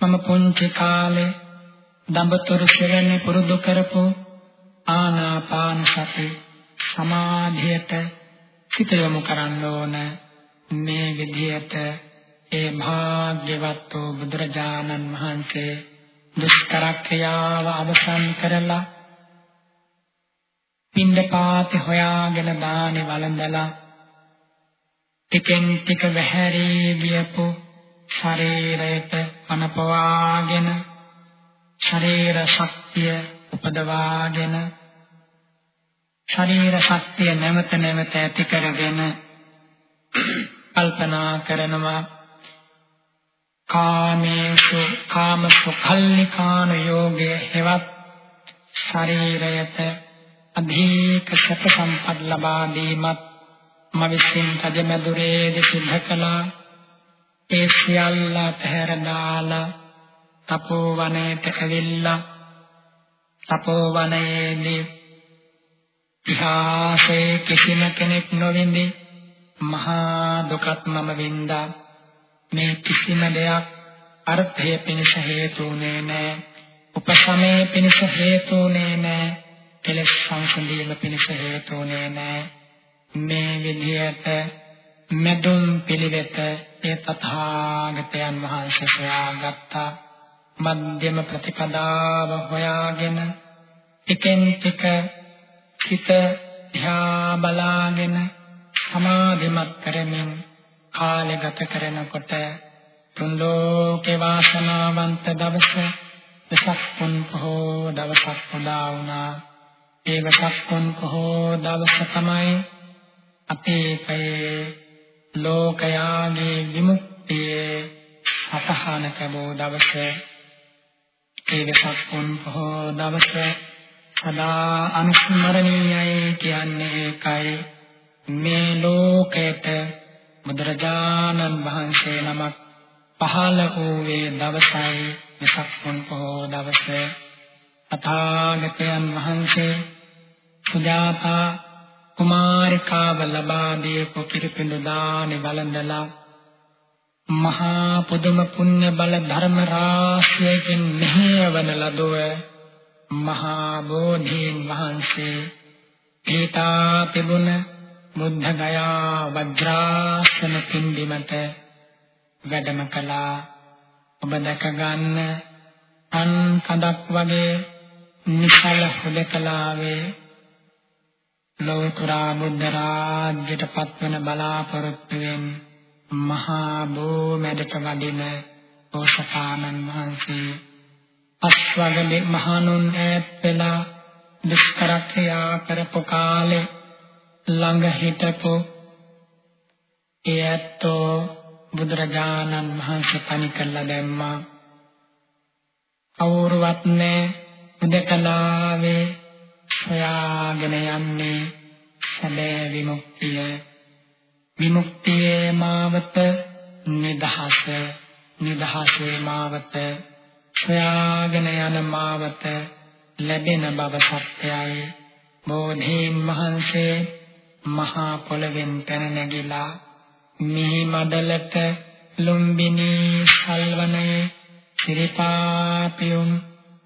මම පුංචි කාලේ දඹතුරු සෙවණේ පුරුදු කරපු ආනාපාන සති සමාධියට සිත යොමු කරන්න ඕන. මේ විදිහට ඒ භාග්‍යවත් වූ බුදුරජාණන් වහන්සේ දුෂ්කර ක්‍රියාව අවසන් කරලා පින්ඩපාති හොයාගෙන දානි වළඳලා ටිකෙන් ටික වැහැරී ගියපු ශරීරයට අනපවාගෙන ශරීර ශක්තිය උපදවාගෙන ශරීර ශක්තිය නැවත නැවත ඇති කරගෙන කල්පනා කරනවා. කාමේසු කාමසු කල්ලිකාන යෝගයේ හෙවත් ශරීරයට අධික සැප සම්පත් ලබා දීමත් මම විසින් කජමැදුරේදී සිද්ධ කළා. ඒ සියල්ල පැහැර දාලා තපෝවනයට ඇවිල්ලා තපෝවනයේදී ඉහාසේ කිසිම කෙනෙක් නොවින්දි මහා දුකත් මම වින්දා. මේ කිසිම දෙයක් අර්ථය පිණිස හේතුුනේ නැහැ උපසමයේ පිණිස හේතුුනේ නැහැ කෙලෙස් සංසඳීම පිණිස හේතුුනේ නැහැ මේ විදියට මෙදුම් පිළිවෙත ඒ තථාගතයන් වහන්සේ සොයාගත්තා. මධ්‍යම ප්‍රතිපදාව හොයාගෙන ටිකෙන් ටික හිත ධ්‍යා බලාගෙන සමාධිමත් කරමින් කාලය ගත කරනකොට තුන් ලෝකේ වාසනාවන්ත දවස දසක් පුන් පොහෝ දවසක් පුදා වුණා. ඒ දසක් පුන් පොහෝ දවස තමයි අතීතයේ ලෝකයාගේ විමුක්තියේ අසහන කබෝ දවස ඒ දසක් පුන් පොහෝ දවස සදා අනුස්මරණීයයි කියන්නේ ඒකයි. මේ ලෝකයට බුදුරජාණන් වහන්සේ නමක් පහළ වූයේ දවසයි වෙසක් පුන් පොහෝ දවස. අථාගතයන් වහන්සේ සුජාතා කුමාරිකාව ලබා දීපු කිරිපිඬු දානි වළඳලා මහා පුදුම පුණ්‍ය බල ධර්ම රාශියකින් මෙහෙයවන ලදොව මහා බෝධීන් වහන්සේ ඊතා තිබුණ බුද්ධ ගයා වජ්‍රාසන පින්බිමට වැඩම කළා. ඔබ දැක ගන්න අන් කඳක් වගේ නිසල හුදකලාවේ ලෝතුරා බුද්ධ රාජ්‍යයට පත්වන බලාපොරොත්තුවෙන් මහා බෝමැඩට වඩින ඕසපානන් වහන්සේ අස්වගලේ මහණුන් ඈත් වෙලා දුෂ්කර ක්‍රියා කරපු කාලේ ළඟ හිටපු එයත්ෝ බුදුරජාණන් වහන්සේ පණි කළා දැම්මා. කවුරුවත් නැහැ උදකලාවේ සොයාගෙන යන්නේ සැබෑ විමුක්තිය. විමුක්තියේ මාවත නිදහස නිදහසේ මාවත සොයාගෙන යන මාවත ලැබෙන බව සත්‍යයි. බෝධීන් වහන්සේ මහා පොළවෙන් පැන නැගිලා මිහි මඩලට ලුම්බිනි සල්වනය සිරිපාපියුම්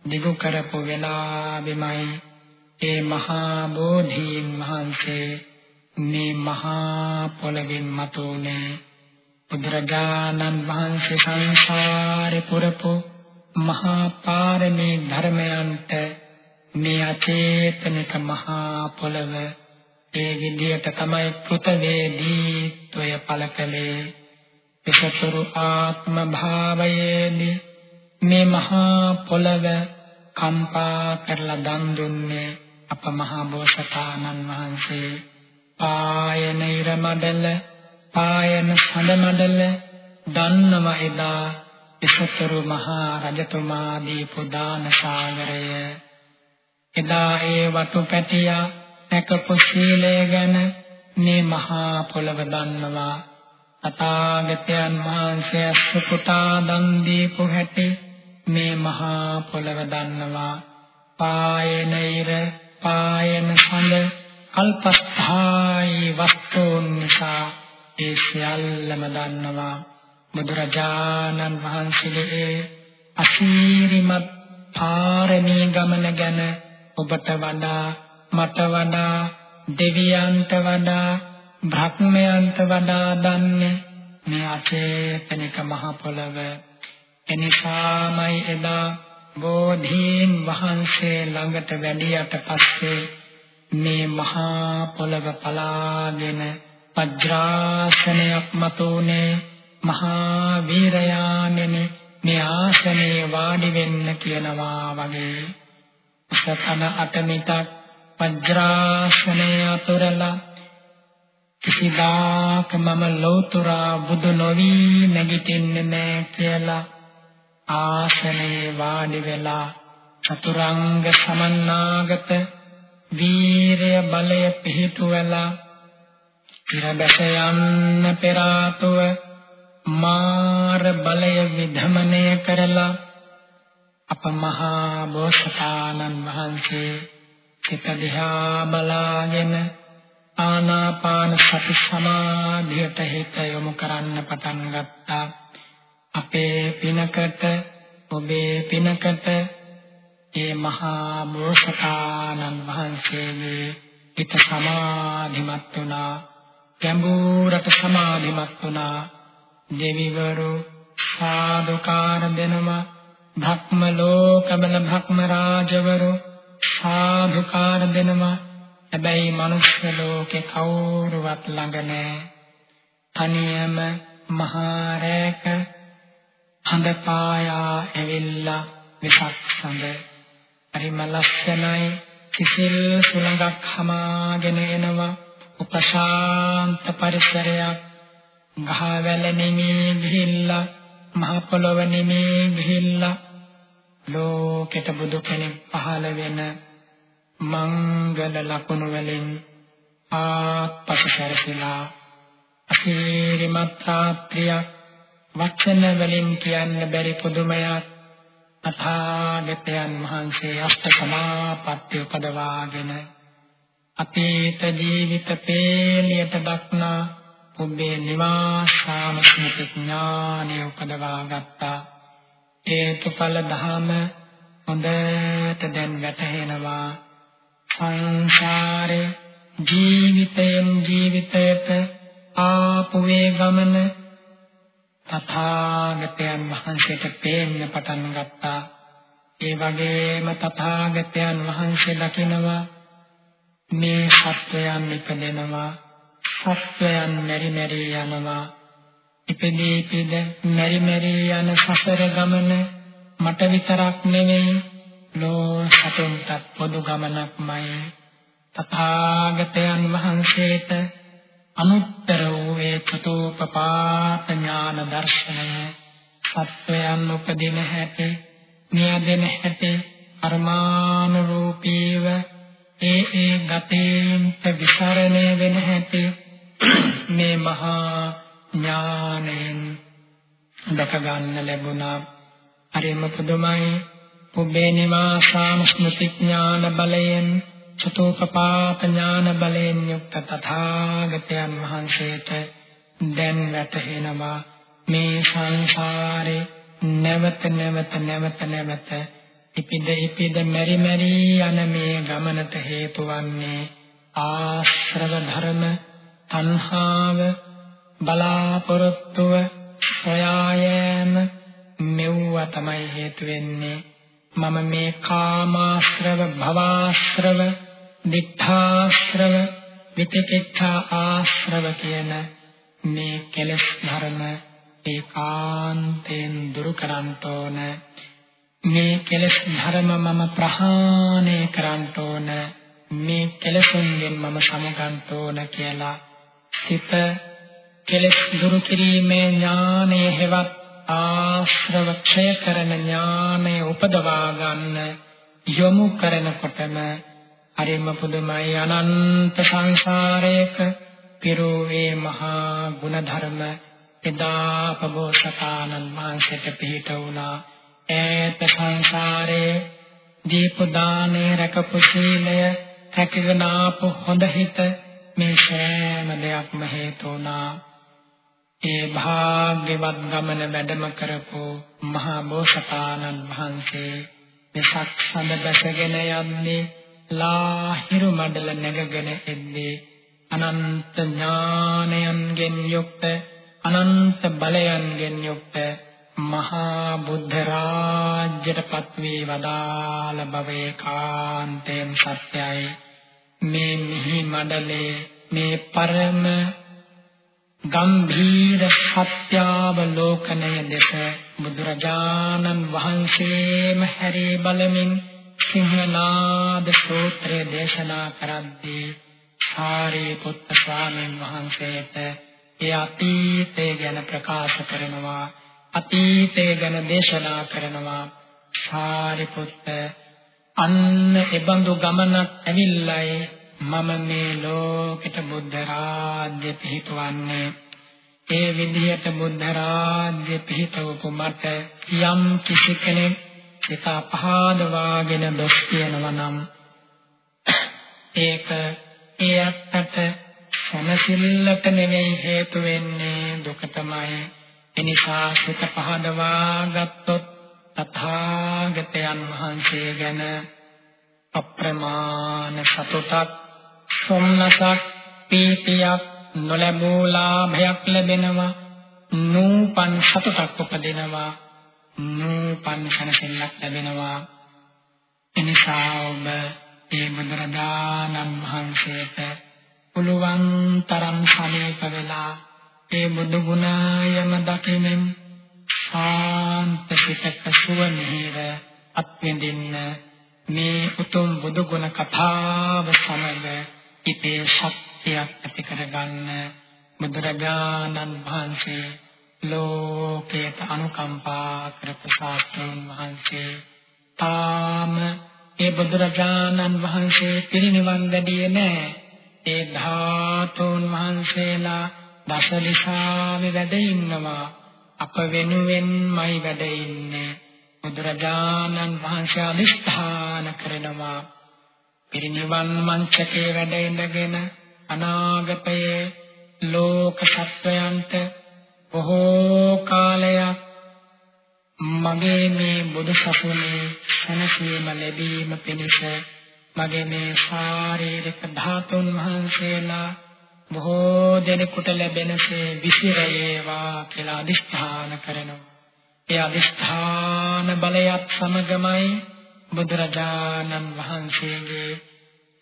දිගු කරපු වෙලාවෙමයි ඒ මහා බෝධීන් වහන්සේ මේ මහා පොළවෙන් මතුනේ බුදුරජාණන් වහන්සේ සංසාරේ පුරපු මහා පාරමී ධර්මයන්ට මේ අචේතනික මහා පොළව ඒ විදියට තමයි කෘතවේදීත්වය පළකලේ විසතුරු ආත්ම භාවයේදී මේ මහා පොළව කම්පා කරලා දන් දුන්නේ අප මහා බෝසතාණන් වහන්සේ පායන ඉර මඩල පායන සඳ මඩල දන්නව එදා විසතුරු මහා රජතුමා දීපු දාන සාගරය එදා ඒ වටු පැටියා නැකපු සීලය ගැන මේ මහා පොළව දන්නවා. අතාගතයන් වහන්සේ සුකුටා දන් දීපු හැටි මේ මහා පොළව දන්නවා. පායන ඉර පායන සඳ කල්පස්ථායි වස්තුන් නිසා ඒ සියල්ලම දන්නවා. බුදුරජාණන් වහන්සේගේ අසීරිමත් පාරමී ගමන ගැන ඔබට වඩා මට වඩා දෙවියන්ට වඩා බ්‍රහ්මයන්ට වඩා දන්නේ මේ අචේතනික මහ පොළව. එනිසාමයි එදා බෝධීන් වහන්සේ ළඟට වැඩියට පස්සේ මේ මහා පොළව පලාගෙන වජ්‍රාසනයක් මතුනේ මහා වීරයාණෙනි මේ ආසනේ වාඩි වෙන්න කියනවා වගේ. සතන අටමිතක් වජ්‍රාසනය අතුරලා කිසිදාක මම ලෞතුරා බුදු නොවි නැගිටින්නේ නැහැ කියලා ආසනේ වාඩි වෙලා චතුරංග සමන්නාගත වීරය බලය පිහිටුවලා ඉරබැස යන්න පෙර ආතුව මාර බලය විධමනය කරලා අප මහා බෝසතාණන් වහන්සේ සිත දිහා බලාගෙන ආනාපාන සති සමාධියට හිත යොමු කරන්න පටන් ගත්තා. අපේ පිනකට ඔබේ පිනකට ඒ මහා බෝසතාණන් වහන්සේගේ හිත සමාධිමත් වුණා. ගැඹුරට සමාධිමත් වුණා. දෙවිවරු සාදුකාර දෙනවා. භක්ම ලෝකබල භක්ම රාජවරු සාදුකාර දෙනවා. හැබැයි මනුෂ්‍ය ලෝකේ කවුරුවත් ළඟ නැහැ තනියම මහා රැක හඳ පායා ඇවිල්ලා විසක් සඳ. හරිම ලස්සනයි කිසිල් සුළඟක් හමාගෙන එනවා. උපශාන්ත පරිසරයක්. ගහවැල නෙමේ ගිහිල්ලා මහ පොළොව නෙමේ ගිහිල්ලා. ලෝකෙට බුදු කෙනෙක් පහළ වෙන මංගල ලකුණු වලින් ආපසු සැරසিলা අසීරිමත් රාත්‍රියක් වචන වලින් කියන්න බැරි පුදුමයක් අථාගතයන් වහන්සේ අෂ්ට සමාපatti උපදවාගෙන අතීත ජීවිත පේලියට දක්නා ඔබේ නිවාසාම ස්මෘති ඥානය උපදවා ගත්තා හේතුඵල ධම හොඳට දැන් වැටහෙනවා. සංසාරේ ජීවිතයෙන් ජීවිතයට ආපු වේ ගමන තථාගතයන් වහන්සේට පේන්න පටන් ගත්තා. ඒ වගේම තථාගතයන් වහන්සේ දකිනවා මේ සත්වයන් ඉපදෙනවා සත්වයන් මෙරි මෙරි යනවා. ඉපදී ඉපද මෙරි මෙරි යන සසර ගමන මට විතරක් නෙවෙයි ලෝ සතුන්ටත් පොදු ගමනක්මයි. තථාගතයන් වහන්සේට අනුත්තර වූ ඒ චතෝපපාත ඥාන දර්ශනය සත්වයන් උපදින හැටි නියදෙන හැටි අර්මානුරූපීව ඒ ඒ ගතේන්ට විසරණය වෙන හැටි මේ මහා ඥාණයෙන් දැක ගන්න ලැබුණා. හරිම පුදුමයි. පුබ්බේ නිවාසාම ස්මෘති ඥාන බලයෙන් චතෝපපාත ඥාන බලයෙන් යුක්ත තථාගතයන් වහන්සේට දැන් වැටහෙනවා මේ සංසාරේ නැවත නැවත නැවත නැවත ඉපිද ඉපිද මෙරි මෙරි යන මේ ගමනට හේතු වන්නේ ආශ්‍රව ධර්ම තණ්හාව බලාපොරොත්තුව සොයායෑම මෙව්ව තමයි හේතු වෙන්නේ. මම මේ කාමාශ්‍රව භවආශ්‍රව දිඨාශ්‍රව විචිකිච්ඡා ආශ්‍රව කියන මේ කෙලෙස් ධර්ම ඒකාන්තයෙන් දුරු කරන්න ඕන. මේ කෙලෙස් ධර්ම මම ප්‍රහාණය කරන්න ඕන. මේ කෙලෙසුන්ගෙන් මම සමුගන්න ඕන කියලා සිත කෙලෙස් දුරු කිරීමේ ඥානය හෙවත් ආශ්‍රව ක්ෂය කරන ඥානය උපදවා ගන්න යොමු කරනකොටම හරිම පුදුමයි අනන්ත සංසාරයක පිරෝවේ මහා ගුණධර්ම එදා අපබෝසතානන් වහන්සේට පිහිට වුණා. ඈත සංසාරයේ දීප දානේ රැකපු සීලය රැකගෙන ආපු හොඳ හිත මේ සෑම දෙයක්ම හේතු වුණා. ඒ භාග්‍යවත් ගමන වැඩම කරපු මහා බෝසතාණන් වහන්සේ මෙසක් සඳ බැසගෙන යන්නේ ලාහිරු මඩල නැගගෙන එන්නේ අනන්ත ඥානයන්ගෙන් යුක්ත අනන්ත බලයන්ගෙන් යුක්ත මහා බුද්ධ රාජ්‍යයටපත් වී වදාළ භවයේ කාන්තෙන් සත්‍යයි. මේ මිහි මඩලේ මේ පරම ගම්භීර සත්‍යාවලෝකනය දෙස බුදුරජාණන් වහන්සේම හැරී බලමින් සිංහනාද සූත්‍රය දේශනා කරද්දී සාරිපුත්ත ස්වාමීන් වහන්සේට ඒ අතීතය ගැන ප්‍රකාශ කරනවා අතීතය ගැන දේශනා කරනවා සාරිපුත්ත අන්න එබඳු ගමනක් ඇවිල්ලායි මම මේ ලෝකෙට බුද්ධ රාජ්‍ය පිහිටවන්නේ ඒ විදිහට බුද්ධ රාජ්‍ය පිහිටවපු මට යම් කිසි කෙනෙක් සිත පහදවාගෙන දොස් කියනවා නම් ඒක ඒ අත්තට සමසිල්ලට නෙවෙයි හේතු වෙන්නේ දුකටමයි එනිසා සිත පහදවා ගත්තොත් තථාගතයන් වහන්සේ ගැන අප්‍රමාණ සතුටක් සොම්නසක් පීතියක් නොලැබූ ලාභයක් ලැබෙනවා. නූපන් සතුටක් උපදිනවා. නූපන් සනසෙල්ලක් ලැබෙනවා. එනිසා ඔබ ඒ බුදුරජාණන් වහන්සේට පුළුවන් තරම් සමීප වෙලා ඒ බුදු ගුණයම දකිමින් ශාන්ත සිතක සුවනහිර අත්විඳින්න මේ උතුම් බුදු ගුණ කතාව සමග ඉතේ ශක්තියක් ඇති කරගන්න බුදුරජාණන් වහන්සේ ලෝකයට අනුකම්පා කරපු ශාස්ත්‍රඥ වහන්සේ. තාම ඒ බුදුරජාණන් වහන්සේ පිරිනිවන් දැඩියේ නෑ ඒ ධාතුන් වහන්සේලා දස දිශාවේ වැඩ ඉන්නවා. අප වෙනුවෙන්මයි වැඩ ඉන්නේ. බුදුරජාණන් වහන්සේ අදිස්ථාන කරනවා. පිරිනිවන් මංචකේ වැඩ ඉඳගෙන අනාගතයේ ලෝක සත්වයන්ට බොහෝ කාලයක් මගේ මේ බුදු සසුනේ සනසීම ලැබීම පිණිස මගේ මේ ශාරීරික ධාතුන් වහන්සේලා බොහෝ දෙනෙකුට ලැබෙනසේ විසිරේවා කියලා අදිස්ථාන කරනවා. ඒ අදිස්ථාන බලයත් සමගමයි බුදුරජාණන් වහන්සේගේ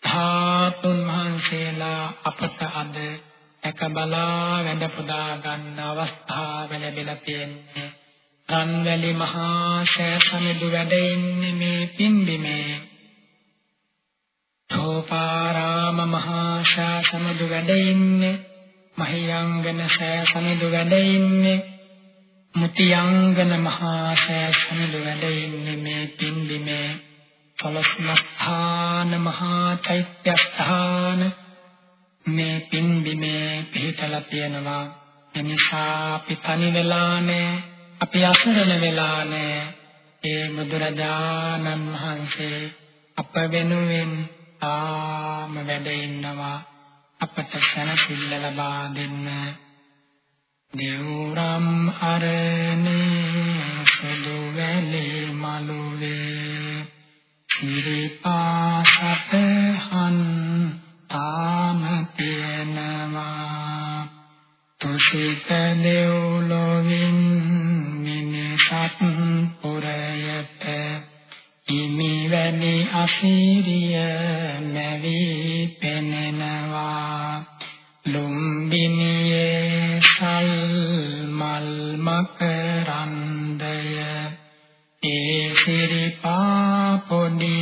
ධාතුන් වහන්සේලා අපට අද එක බලා වැඳ පුදා ගන්න අවස්ථාව ලැබිලා තියෙන්නේ. රන්වැලි මහා ශය සමිදු වැඩ ඉන්නේ මේ පින්බිමේ තෝපාරාම මහා ශය සමිදු වැඩ ඉන්නේ. මහියංගන ශය සමිදු වැඩ ඉන්නේ. මුතියංගන මහා ශය සමිදු වැඩ ඉන්නේ මේ පින්බිමේ සලස්නස්ථාන මහා චෛත්‍ය ස්ථාන මේ පින්බිමේ පිහිටලා තියෙනවා. එනිසා අපි තනි වෙලා නැහැ. අපි අසරණ වෙලා නැහැ. ඒ බුදුරජාණන් වහන්සේ අප වෙනුවෙන් ආම වැඩ ඉන්නවා. අපට සැනසෙල්ල ලබා දෙන්න. දෙවුරම් අරනේ සුදු වැලි මලුවේ සිරිපාසතහන් තාම තියෙනවා තුසිත දෙව්ලොවින් මිනිසත් පුරයට ඉමි වැනි අසිරිය නැවි පෙනෙනවා. ලුම්බිනියේ සල් මල් මකරන්දය. ඒ සිරිපා පොඩි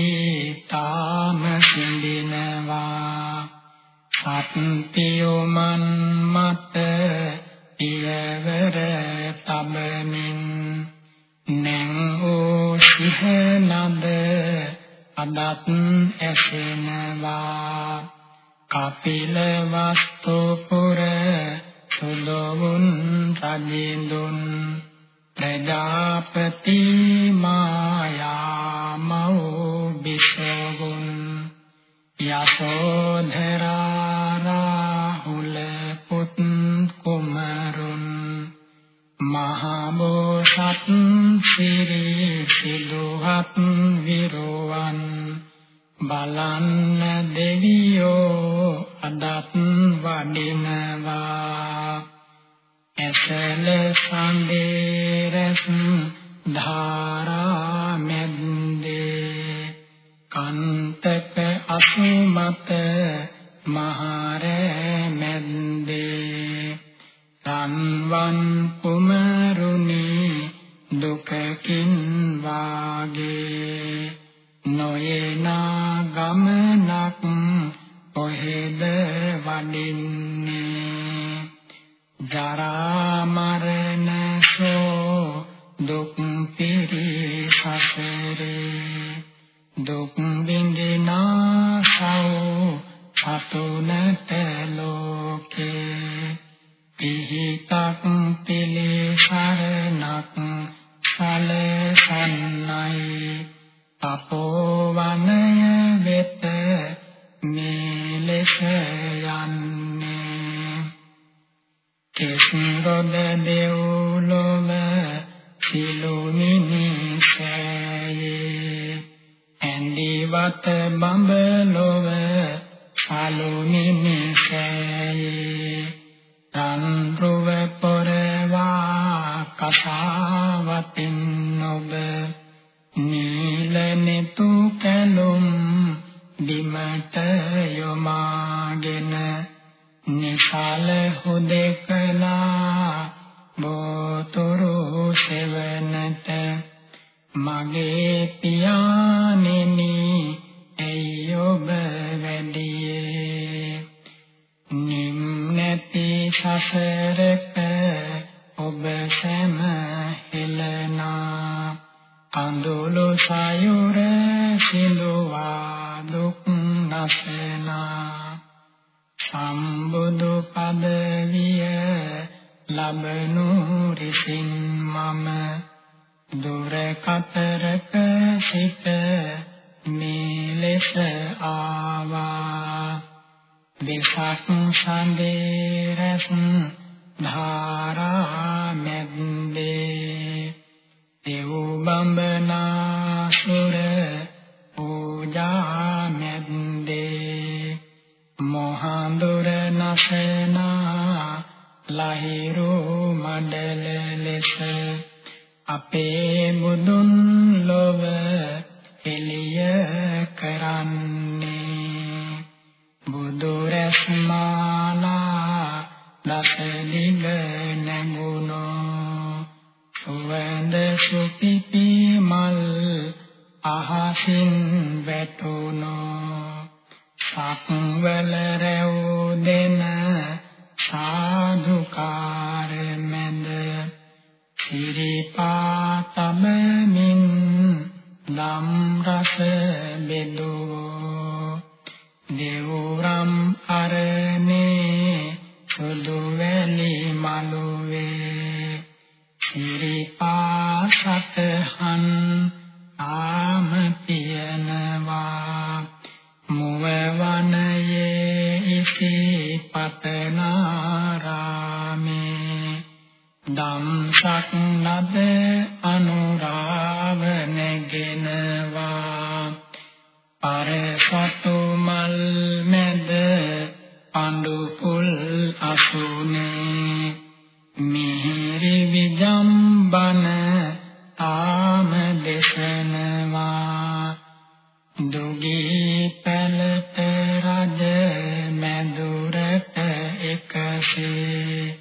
තාම සිඳිනවා සත්පියොමන් මත පියවර තබමින් නැං ඕ සිහනද අදත් ඇසෙනවා. කපිල වස්තු පුර සුදවුන් රජින්දුන් ප්‍රජාපති මායා මෞ බිසවුන් යසෝධරා රාහුල පුත් කුමරුන් මහබෝසත් සිරි සිදුහත් විරුවන් බලන්න දෙවියෝ අදත් වඩිනවා. ඇසල සඳේරස් ධාරා මැද්දේ කන්තක අසුමත මහර මැද්දේ රන්වන් කුමරුනි දුකකින් වාගේ නොයනා ගමනක් කොහෙද වඩින්නේ? ජරා මරණ සෝ දුක් පිරිසසරේ දුක් විඳිනා සව සතුනත ලෝකේ පිහිටක් පිළිසරණක් සලසන්නයි. තපෝවනය වෙත මේ ලෙස සුපිපි මල් අහසින් වැටුණෝ. සක්වල රැව් දෙන සාදුකාර මැද සිරිපා තබමින් නම් රස බෙදෝ දෙවුරම් අරනේ සතහන් ආම තියනවා. මුව වනයේ ඉසි පතනාරාමේ දම්සක් නද අනුරාව නැගෙනවා පරසතු මල් මැද පඳු පුල් අසුනේ. මිහිරි විජම්බන එකසේ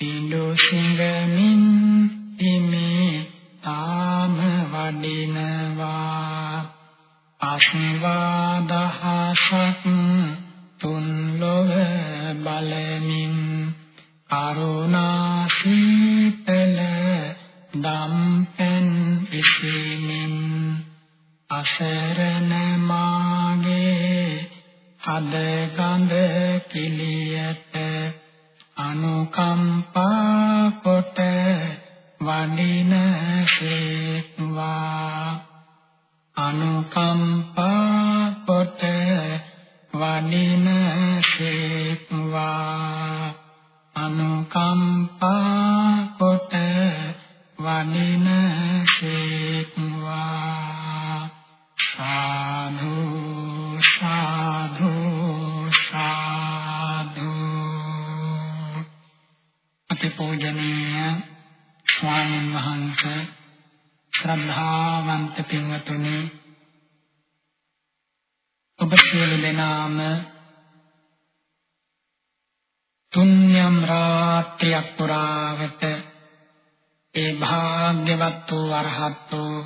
පිඬු සිඟමින් හිමේ තාම වඩිනවා. අස්වාදහසක් තුන් ලොව බලමින් කරුණා සීතල දම්පෙන් ඉසිමින් අසරණ මාගේ හද ගඳ කිලියට අනුකම්පා කොට වඩින සේක්වා අනුකම්පා කොට වඩින සේක්වා අනුකම්පා කොට වඩින අතිපූජනීය ස්වාමීන් වහන්සේ ශ්‍රද්ධාවන්ත පින්වතුනි ඔබ සියලු දෙනාම තුන්යම් රාත්‍රියක් පුරාවට ඒ භාග්‍යවත් වූ අරහත් වූ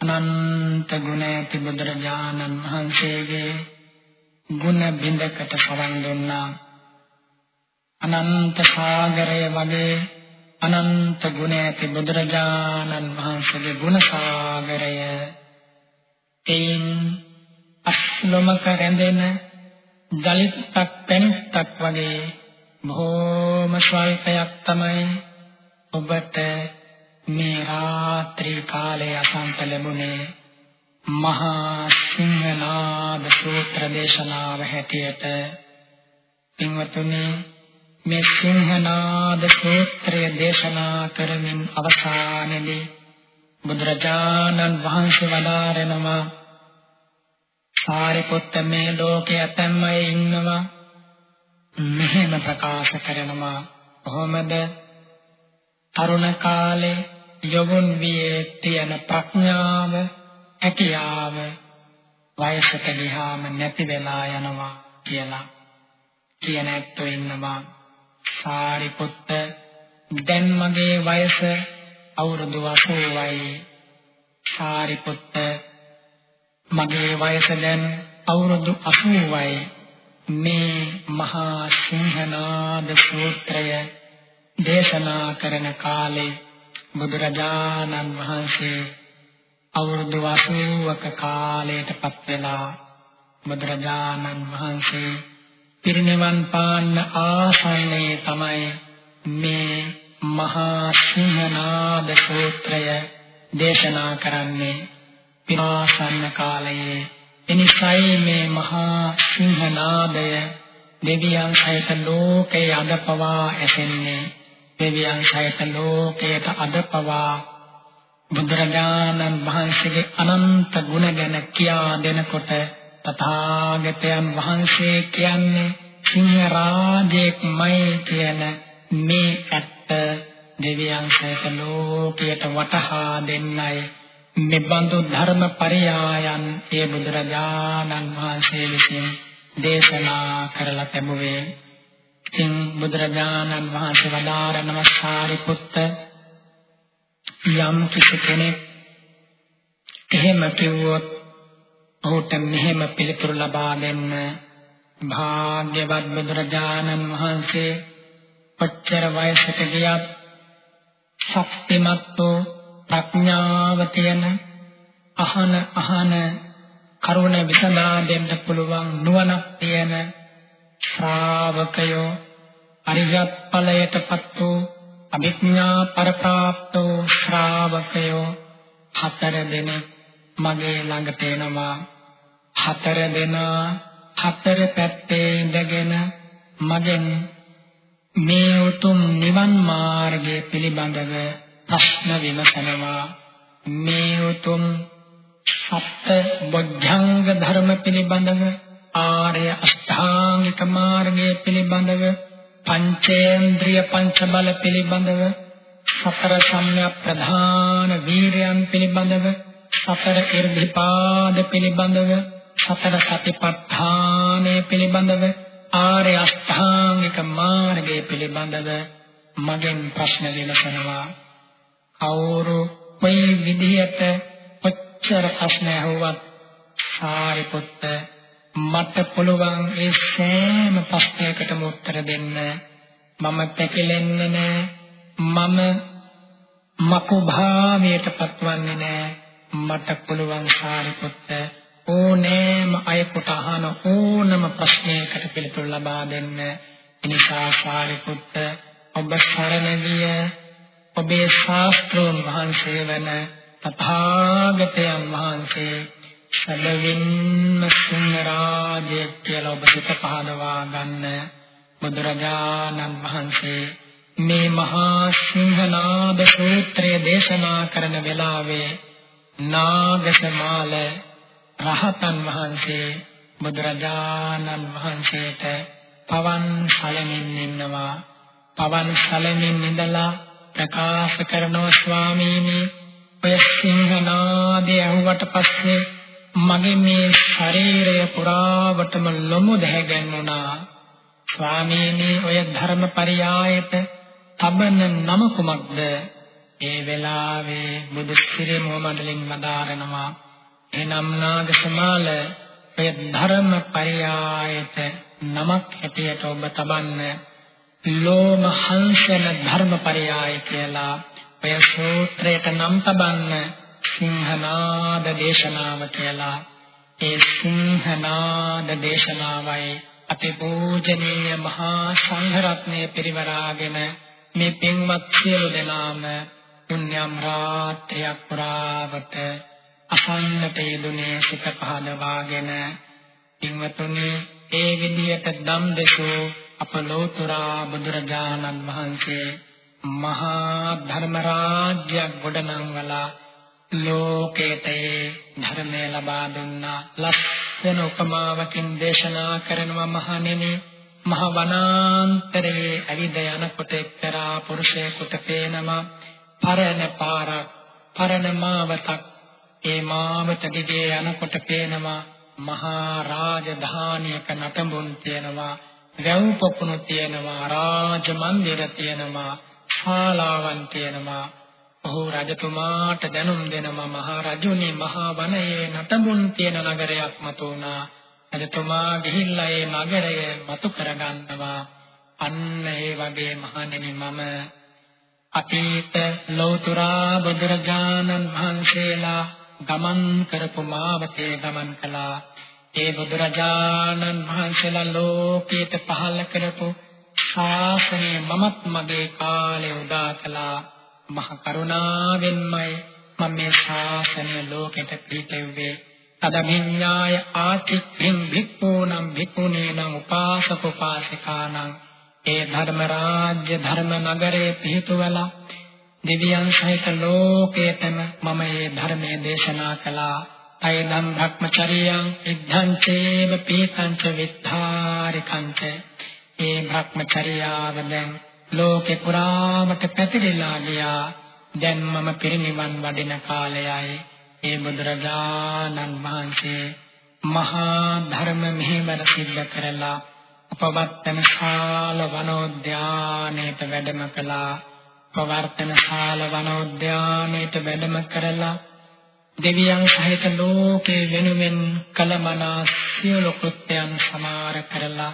අනන්ත ගුණ ඇති බුදුරජාණන් වහන්සේගේ ගුණ බිඳකට සවන් දුන්නා. අනන්ත සාගරය වගේ අනන්ත ගුණ ඇති බුදුරජාණන් වහන්සේගේ ගුණ සාගරය. එයින් අස්ලොමක රැඳෙන දලිතක් පැනිටක් වගේ බොහෝම ස්වල්පයක් තමයි ඔබට මේ රාත්‍රී කාලයේ අසන්ත ලැබුණේ. මහා සිංහනාද සූත්‍ර දේශනාව හැටියට. පින්වතුනි මේ සිංහනාද සූත්‍රය දේශනා කරමින් අවසානයේදී බුදුරජාණන් වහන්සේ වදාරනවා සාරිපුත්ත මේ ලෝකයේ ඇතැම් අය ඉන්නවා. මෙහෙම ප්‍රකාශ කරනවා. කොහොමද? තරුණ කාලේ යොවුන් වියේ තියෙන ප්‍රඥාව හැකියාව වයසට ගියාම නැති වෙලා යනවා කියලා කියන ඇත්තෝ ඉන්නවා. සාරිපුත්ත දැන් මගේ වයස අවුරුදු 80යි සාරිපුත්ත මගේ වයස දැන් අවුරුදු 80යි මේ මහා සිංහනාද සූත්‍රය දේශනා කරන කාලේ බුදුරජාණන් වහන්සේ අවුරුදු 80ක කාලයටපත් වෙලා බුදුරජාණන් වහන්සේ පිරිනිවන් පාන්න ආසන්නයේ තමයි මේ මහා සිංහනාද සූත්‍රය දේශනා කරන්නේ. පිනාසන්න කාලයේ. එනිසයි මේ මහා සිංහනාදය දෙවියන් සහිත ලෝකේ අදපවා ඇසෙන්නේ. දෙවියන් සහිත ලෝකයට අදපවා බුදුරජාණන් වහන්සේගේ අනන්ත ගුණ ගැන කියා දෙනකොට තථාගතයන් වහන්සේ කියන්නේ සිංහ රාජෙක්මයි කියන මේ ඇත්ත දෙවියන් සහිත ලෝකයට වටහා දෙන්නයි. මෙබඳු ධර්ම පරයායන් ඒ බුදුරජාණන් වහන්සේ විසින් දේශනා කරලා තිබුවේ. ඉතින් බුදුරජාණන් වහන්සේ වදාරන සාරිපුත්ත යම් කිසි කෙනෙක් එහෙම කිව්වොත් ඔහුට මෙහෙම පිළිතුරු ලබා දෙන්න. භාග්‍යවත් බුදුරජාණන් වහන්සේ කොච්චර වයසට ගියත් ශක්තිමත් වූ ප්‍රඥාව තියෙන අහන අහන කරුණ විසඳා දෙන්න පුළුවන් නුවණක් තියෙන ශ්‍රාවකයෝ අරියත් ඵලයටපත් වූ අභිඥා පරප්‍රාප්ත වූ ශ්‍රාවකයෝ හතර දෙනෙක්. මගේ ළඟට එනවා. හතර දෙනා හතර පැත්තේ ඉඳගෙන මගෙන් මේ උතුම් නිවන් මාර්ගය පිළිබඳව ප්‍රශ්න විමසනවා. මේ උතුම් සත්‍ය බොද්ධංග ධර්ම පිළිබඳව ආර්ය අෂ්ටාංගික මාර්ගය පිළිබඳව පංචේන්ද්‍රිය පංච බල පිළිබඳව සතර සම්‍යක් ප්‍රධාන වීරයන් පිළිබඳව සතර irdipaද පිළිබඳව සතර සතිපට්ඨානය පිළිබඳව ආර්ය අෂ්ටාංගික මාර්ගය පිළිබඳව මගෙන් ප්‍රශ්න විමසනවා කවුරු කොයි විදිහට කොච්චර ප්‍රශ්න ඇහුවත් සාරිපුත්ත මට පුළුවන් ඒ සෑම ප්‍රශ්නයකටම උත්තර දෙන්න. මම පැකිලෙන්නේ නැහැ මම මකු භාවයට පත්වන්නේ නැහැ මට පුළුවන් සාරිපුත්ත ඕනෑම අයෙකුට අහන ඕනම ප්‍රශ්නයකට පිළිතුරු ලබා දෙන්න. එනිසා සාරිපුත්ත ඔබ සරණ ගිය ඔබේ ශාස්ත්‍රෝන් වහන්සේ වන තථාගතයන් වහන්සේ සැබවින්ම සිංහරාජය කියලා ඔබ සිත පහදවා ගන්න. බුදුරජාණන් වහන්සේ මේ මහා සිංහනාද සූත්‍රය දේශනා කරන වෙලාවේ නාගසමාල රහතන් වහන්සේ බුදුරජාණන් වහන්සේට පවන් සලමින් ඉන්නවා. පවන් සලමින් ඉඳලා ප්‍රකාශ කරනවා ස්වාමීනි ඔය සිංහනාදය අහුවට පස්සේ මගේ මේ ශරීරය පුරාවටම ලොමු දැහැගන්නුණා ස්වාමීනි ඔය ධර්මපරියායට තබන නම කුමක්ද? ඒ වෙලාවේ බුදු සිරේ මොමඩලින් වදාරනවා. එනම් නාගසමාල ඔය ධර්මපරියායට නමක් හැටියට ඔබ තබන්න ලෝම හංසන ධර්මපරියාය කියලා ඔය සූත්‍රයට නම් තබන්න සිංහනාද දේශනාව කියලා. ඒ සිංහනාද දේශනාවයි අතිපූජනීය මහා සංඝරත්නය පිරිවරාගෙන මේ පින්වත් සියලු දෙනාම පුණ්‍යම් රාත්‍රියක් පුරාවට අසන්නට යෙදුනේ සිත පහදවාගෙන පින්වතුනි ඒ විදියට දම් දෙසූ අප ලෝතුරා බුදුරජාණන් වහන්සේ මහා ධර්ම රාජ්‍යයක් ගොඩනංවලා ලෝකේට ධර්මය ලබා දුන්නා. ලස්සන උපමාවකින් දේශනා කරනවා මහණෙනි. මහ වනාන්තරයේ ඇවිද යනකොට එක්තරා පුරුෂයෙකුට පේනවා පරණ පාරක් පරණ මාවතක්. ඒ මාවත දිගේ යනකොට පේනවා මහා රාජධානියක නටඹුන් තියෙනවා වැව් පොකුණු තියෙනවා රාජ මන්දිර තියෙනවා ශාලාවන් තියෙනවා. ඔහු රජතුමාට දැනුම් දෙනවා මහා රජුනි මහා වනයේ නටඹුන් තියෙන නගරයක් මතු වුණා රජතුමා ගිහිල්ලා ඒ නගරය මතු කරගන්නවා. අන්න ඒ වගේ මහණෙනි මම අතීත ලෞතුරා බුදුරජාණන් වහන්සේලා ගමන් කරපු මාවතේ ගමන් කළා. ඒ බුදුරජාණන් වහන්සේලා ලෝකයට පහළ කරපු ශාසනය මමත් මගේ කාලේ උදා කළා. මහ කරුණාවෙන්මයි මම මේ ශාසනය ලෝකෙට පිළිපෙව්වේ තදමිඤ්ඤාය ආචික්ඛින් භික්ඛූනම් භික්ඛුනීනම් උපාසක උපාසිකානම් ඒ ධර්ම රාජ්‍ය ධර්ම නගරේ පිහිටුවලා දෙවියන් සහිත ලෝකයටම මම මේ ධර්මයේ දේශනා කළා අයනම් භක්මචරියං ඉද්ධං චේව පීතං ච විද්ධාරිකං ච ඒ භක්මචර්යාව දැන් ලෝකේ පුරාමට පැතිරලා ගියා. දැන් මම පිරිනිවන් වඩින කාලයයි. ඒ බුදුරජාණන් වහන්සේ මහා ධර්ම මෙහෙවර සිද්ධ කරලා උපවර්තන ශාල වනෝද්‍යානයට වැඩම කළා. උපවර්තන ශාල වනෝද්‍යානයට වැඩම කරලා දෙවියන් සහිත ලෝකේ වෙනුවෙන් කලමනා සියලු කෘත්‍යයන් සමාර කරලා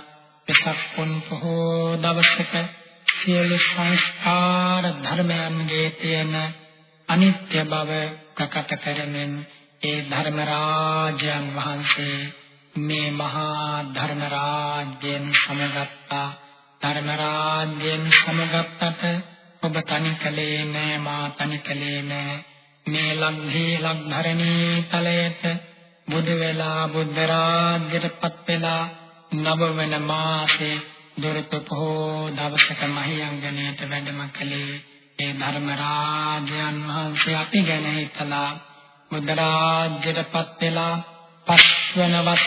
වෙසක් පුන් පොහෝ දවසක සියලු සංස්කාර ධර්මයන්ගේ තියෙන අනිත්‍ය බව ප්‍රකට කරමින් ඒ ධර්ම රාජ්‍යයන් වහන්සේ මේ මහා ධර්ම රාජ්‍යයෙන් සමගත්තා. ධර්ම රාජ්‍යයෙන් සමගත්තට ඔබ තනි කලේ නෑ මා තනි කලේ නෑ මේ ලග්ධී ලග්ධරණී තලයට බුදු වෙලා බුද්ධ රාජ්‍යයටපත් වෙලා නවවන මාසේ දොරටු පොහෝ දවසක මහියංගණයට වැඩම කළේ ඒ ධර්ම රාජයන් වහන්සේ අපි ගැන හිතලා බුද්ධ රාජ්‍යයටපත් වෙලා පස්වන වස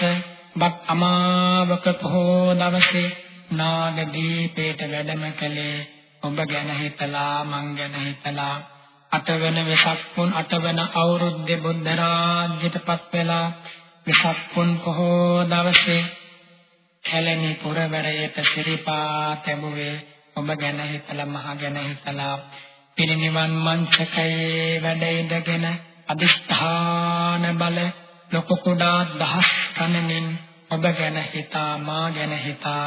බක් අමාවක පොහෝ දවසේ නාග දීපේට වැඩම කළේ ඔබ ගැන හිතලා මං ගැන හිතලා. අටවන වෙසක් පුන් අටවන අවුරුද්දේ බුද්ධ රාජ්‍යයටපත් වෙලා වෙසක් පුන් පොහෝ දවසේ කැලණි පුරවරයට සිරිපා තැබුවේ ඔබ ගැන හිතලා මහ ගැන හිතලා. පිරිනිවන් මංචකයේ වැඩ ඉඳගෙන අදිස්ථාන බල ලොකු කුඩා දහස් ගණනින් ඔබ ගැන හිතා මා ගැන හිතා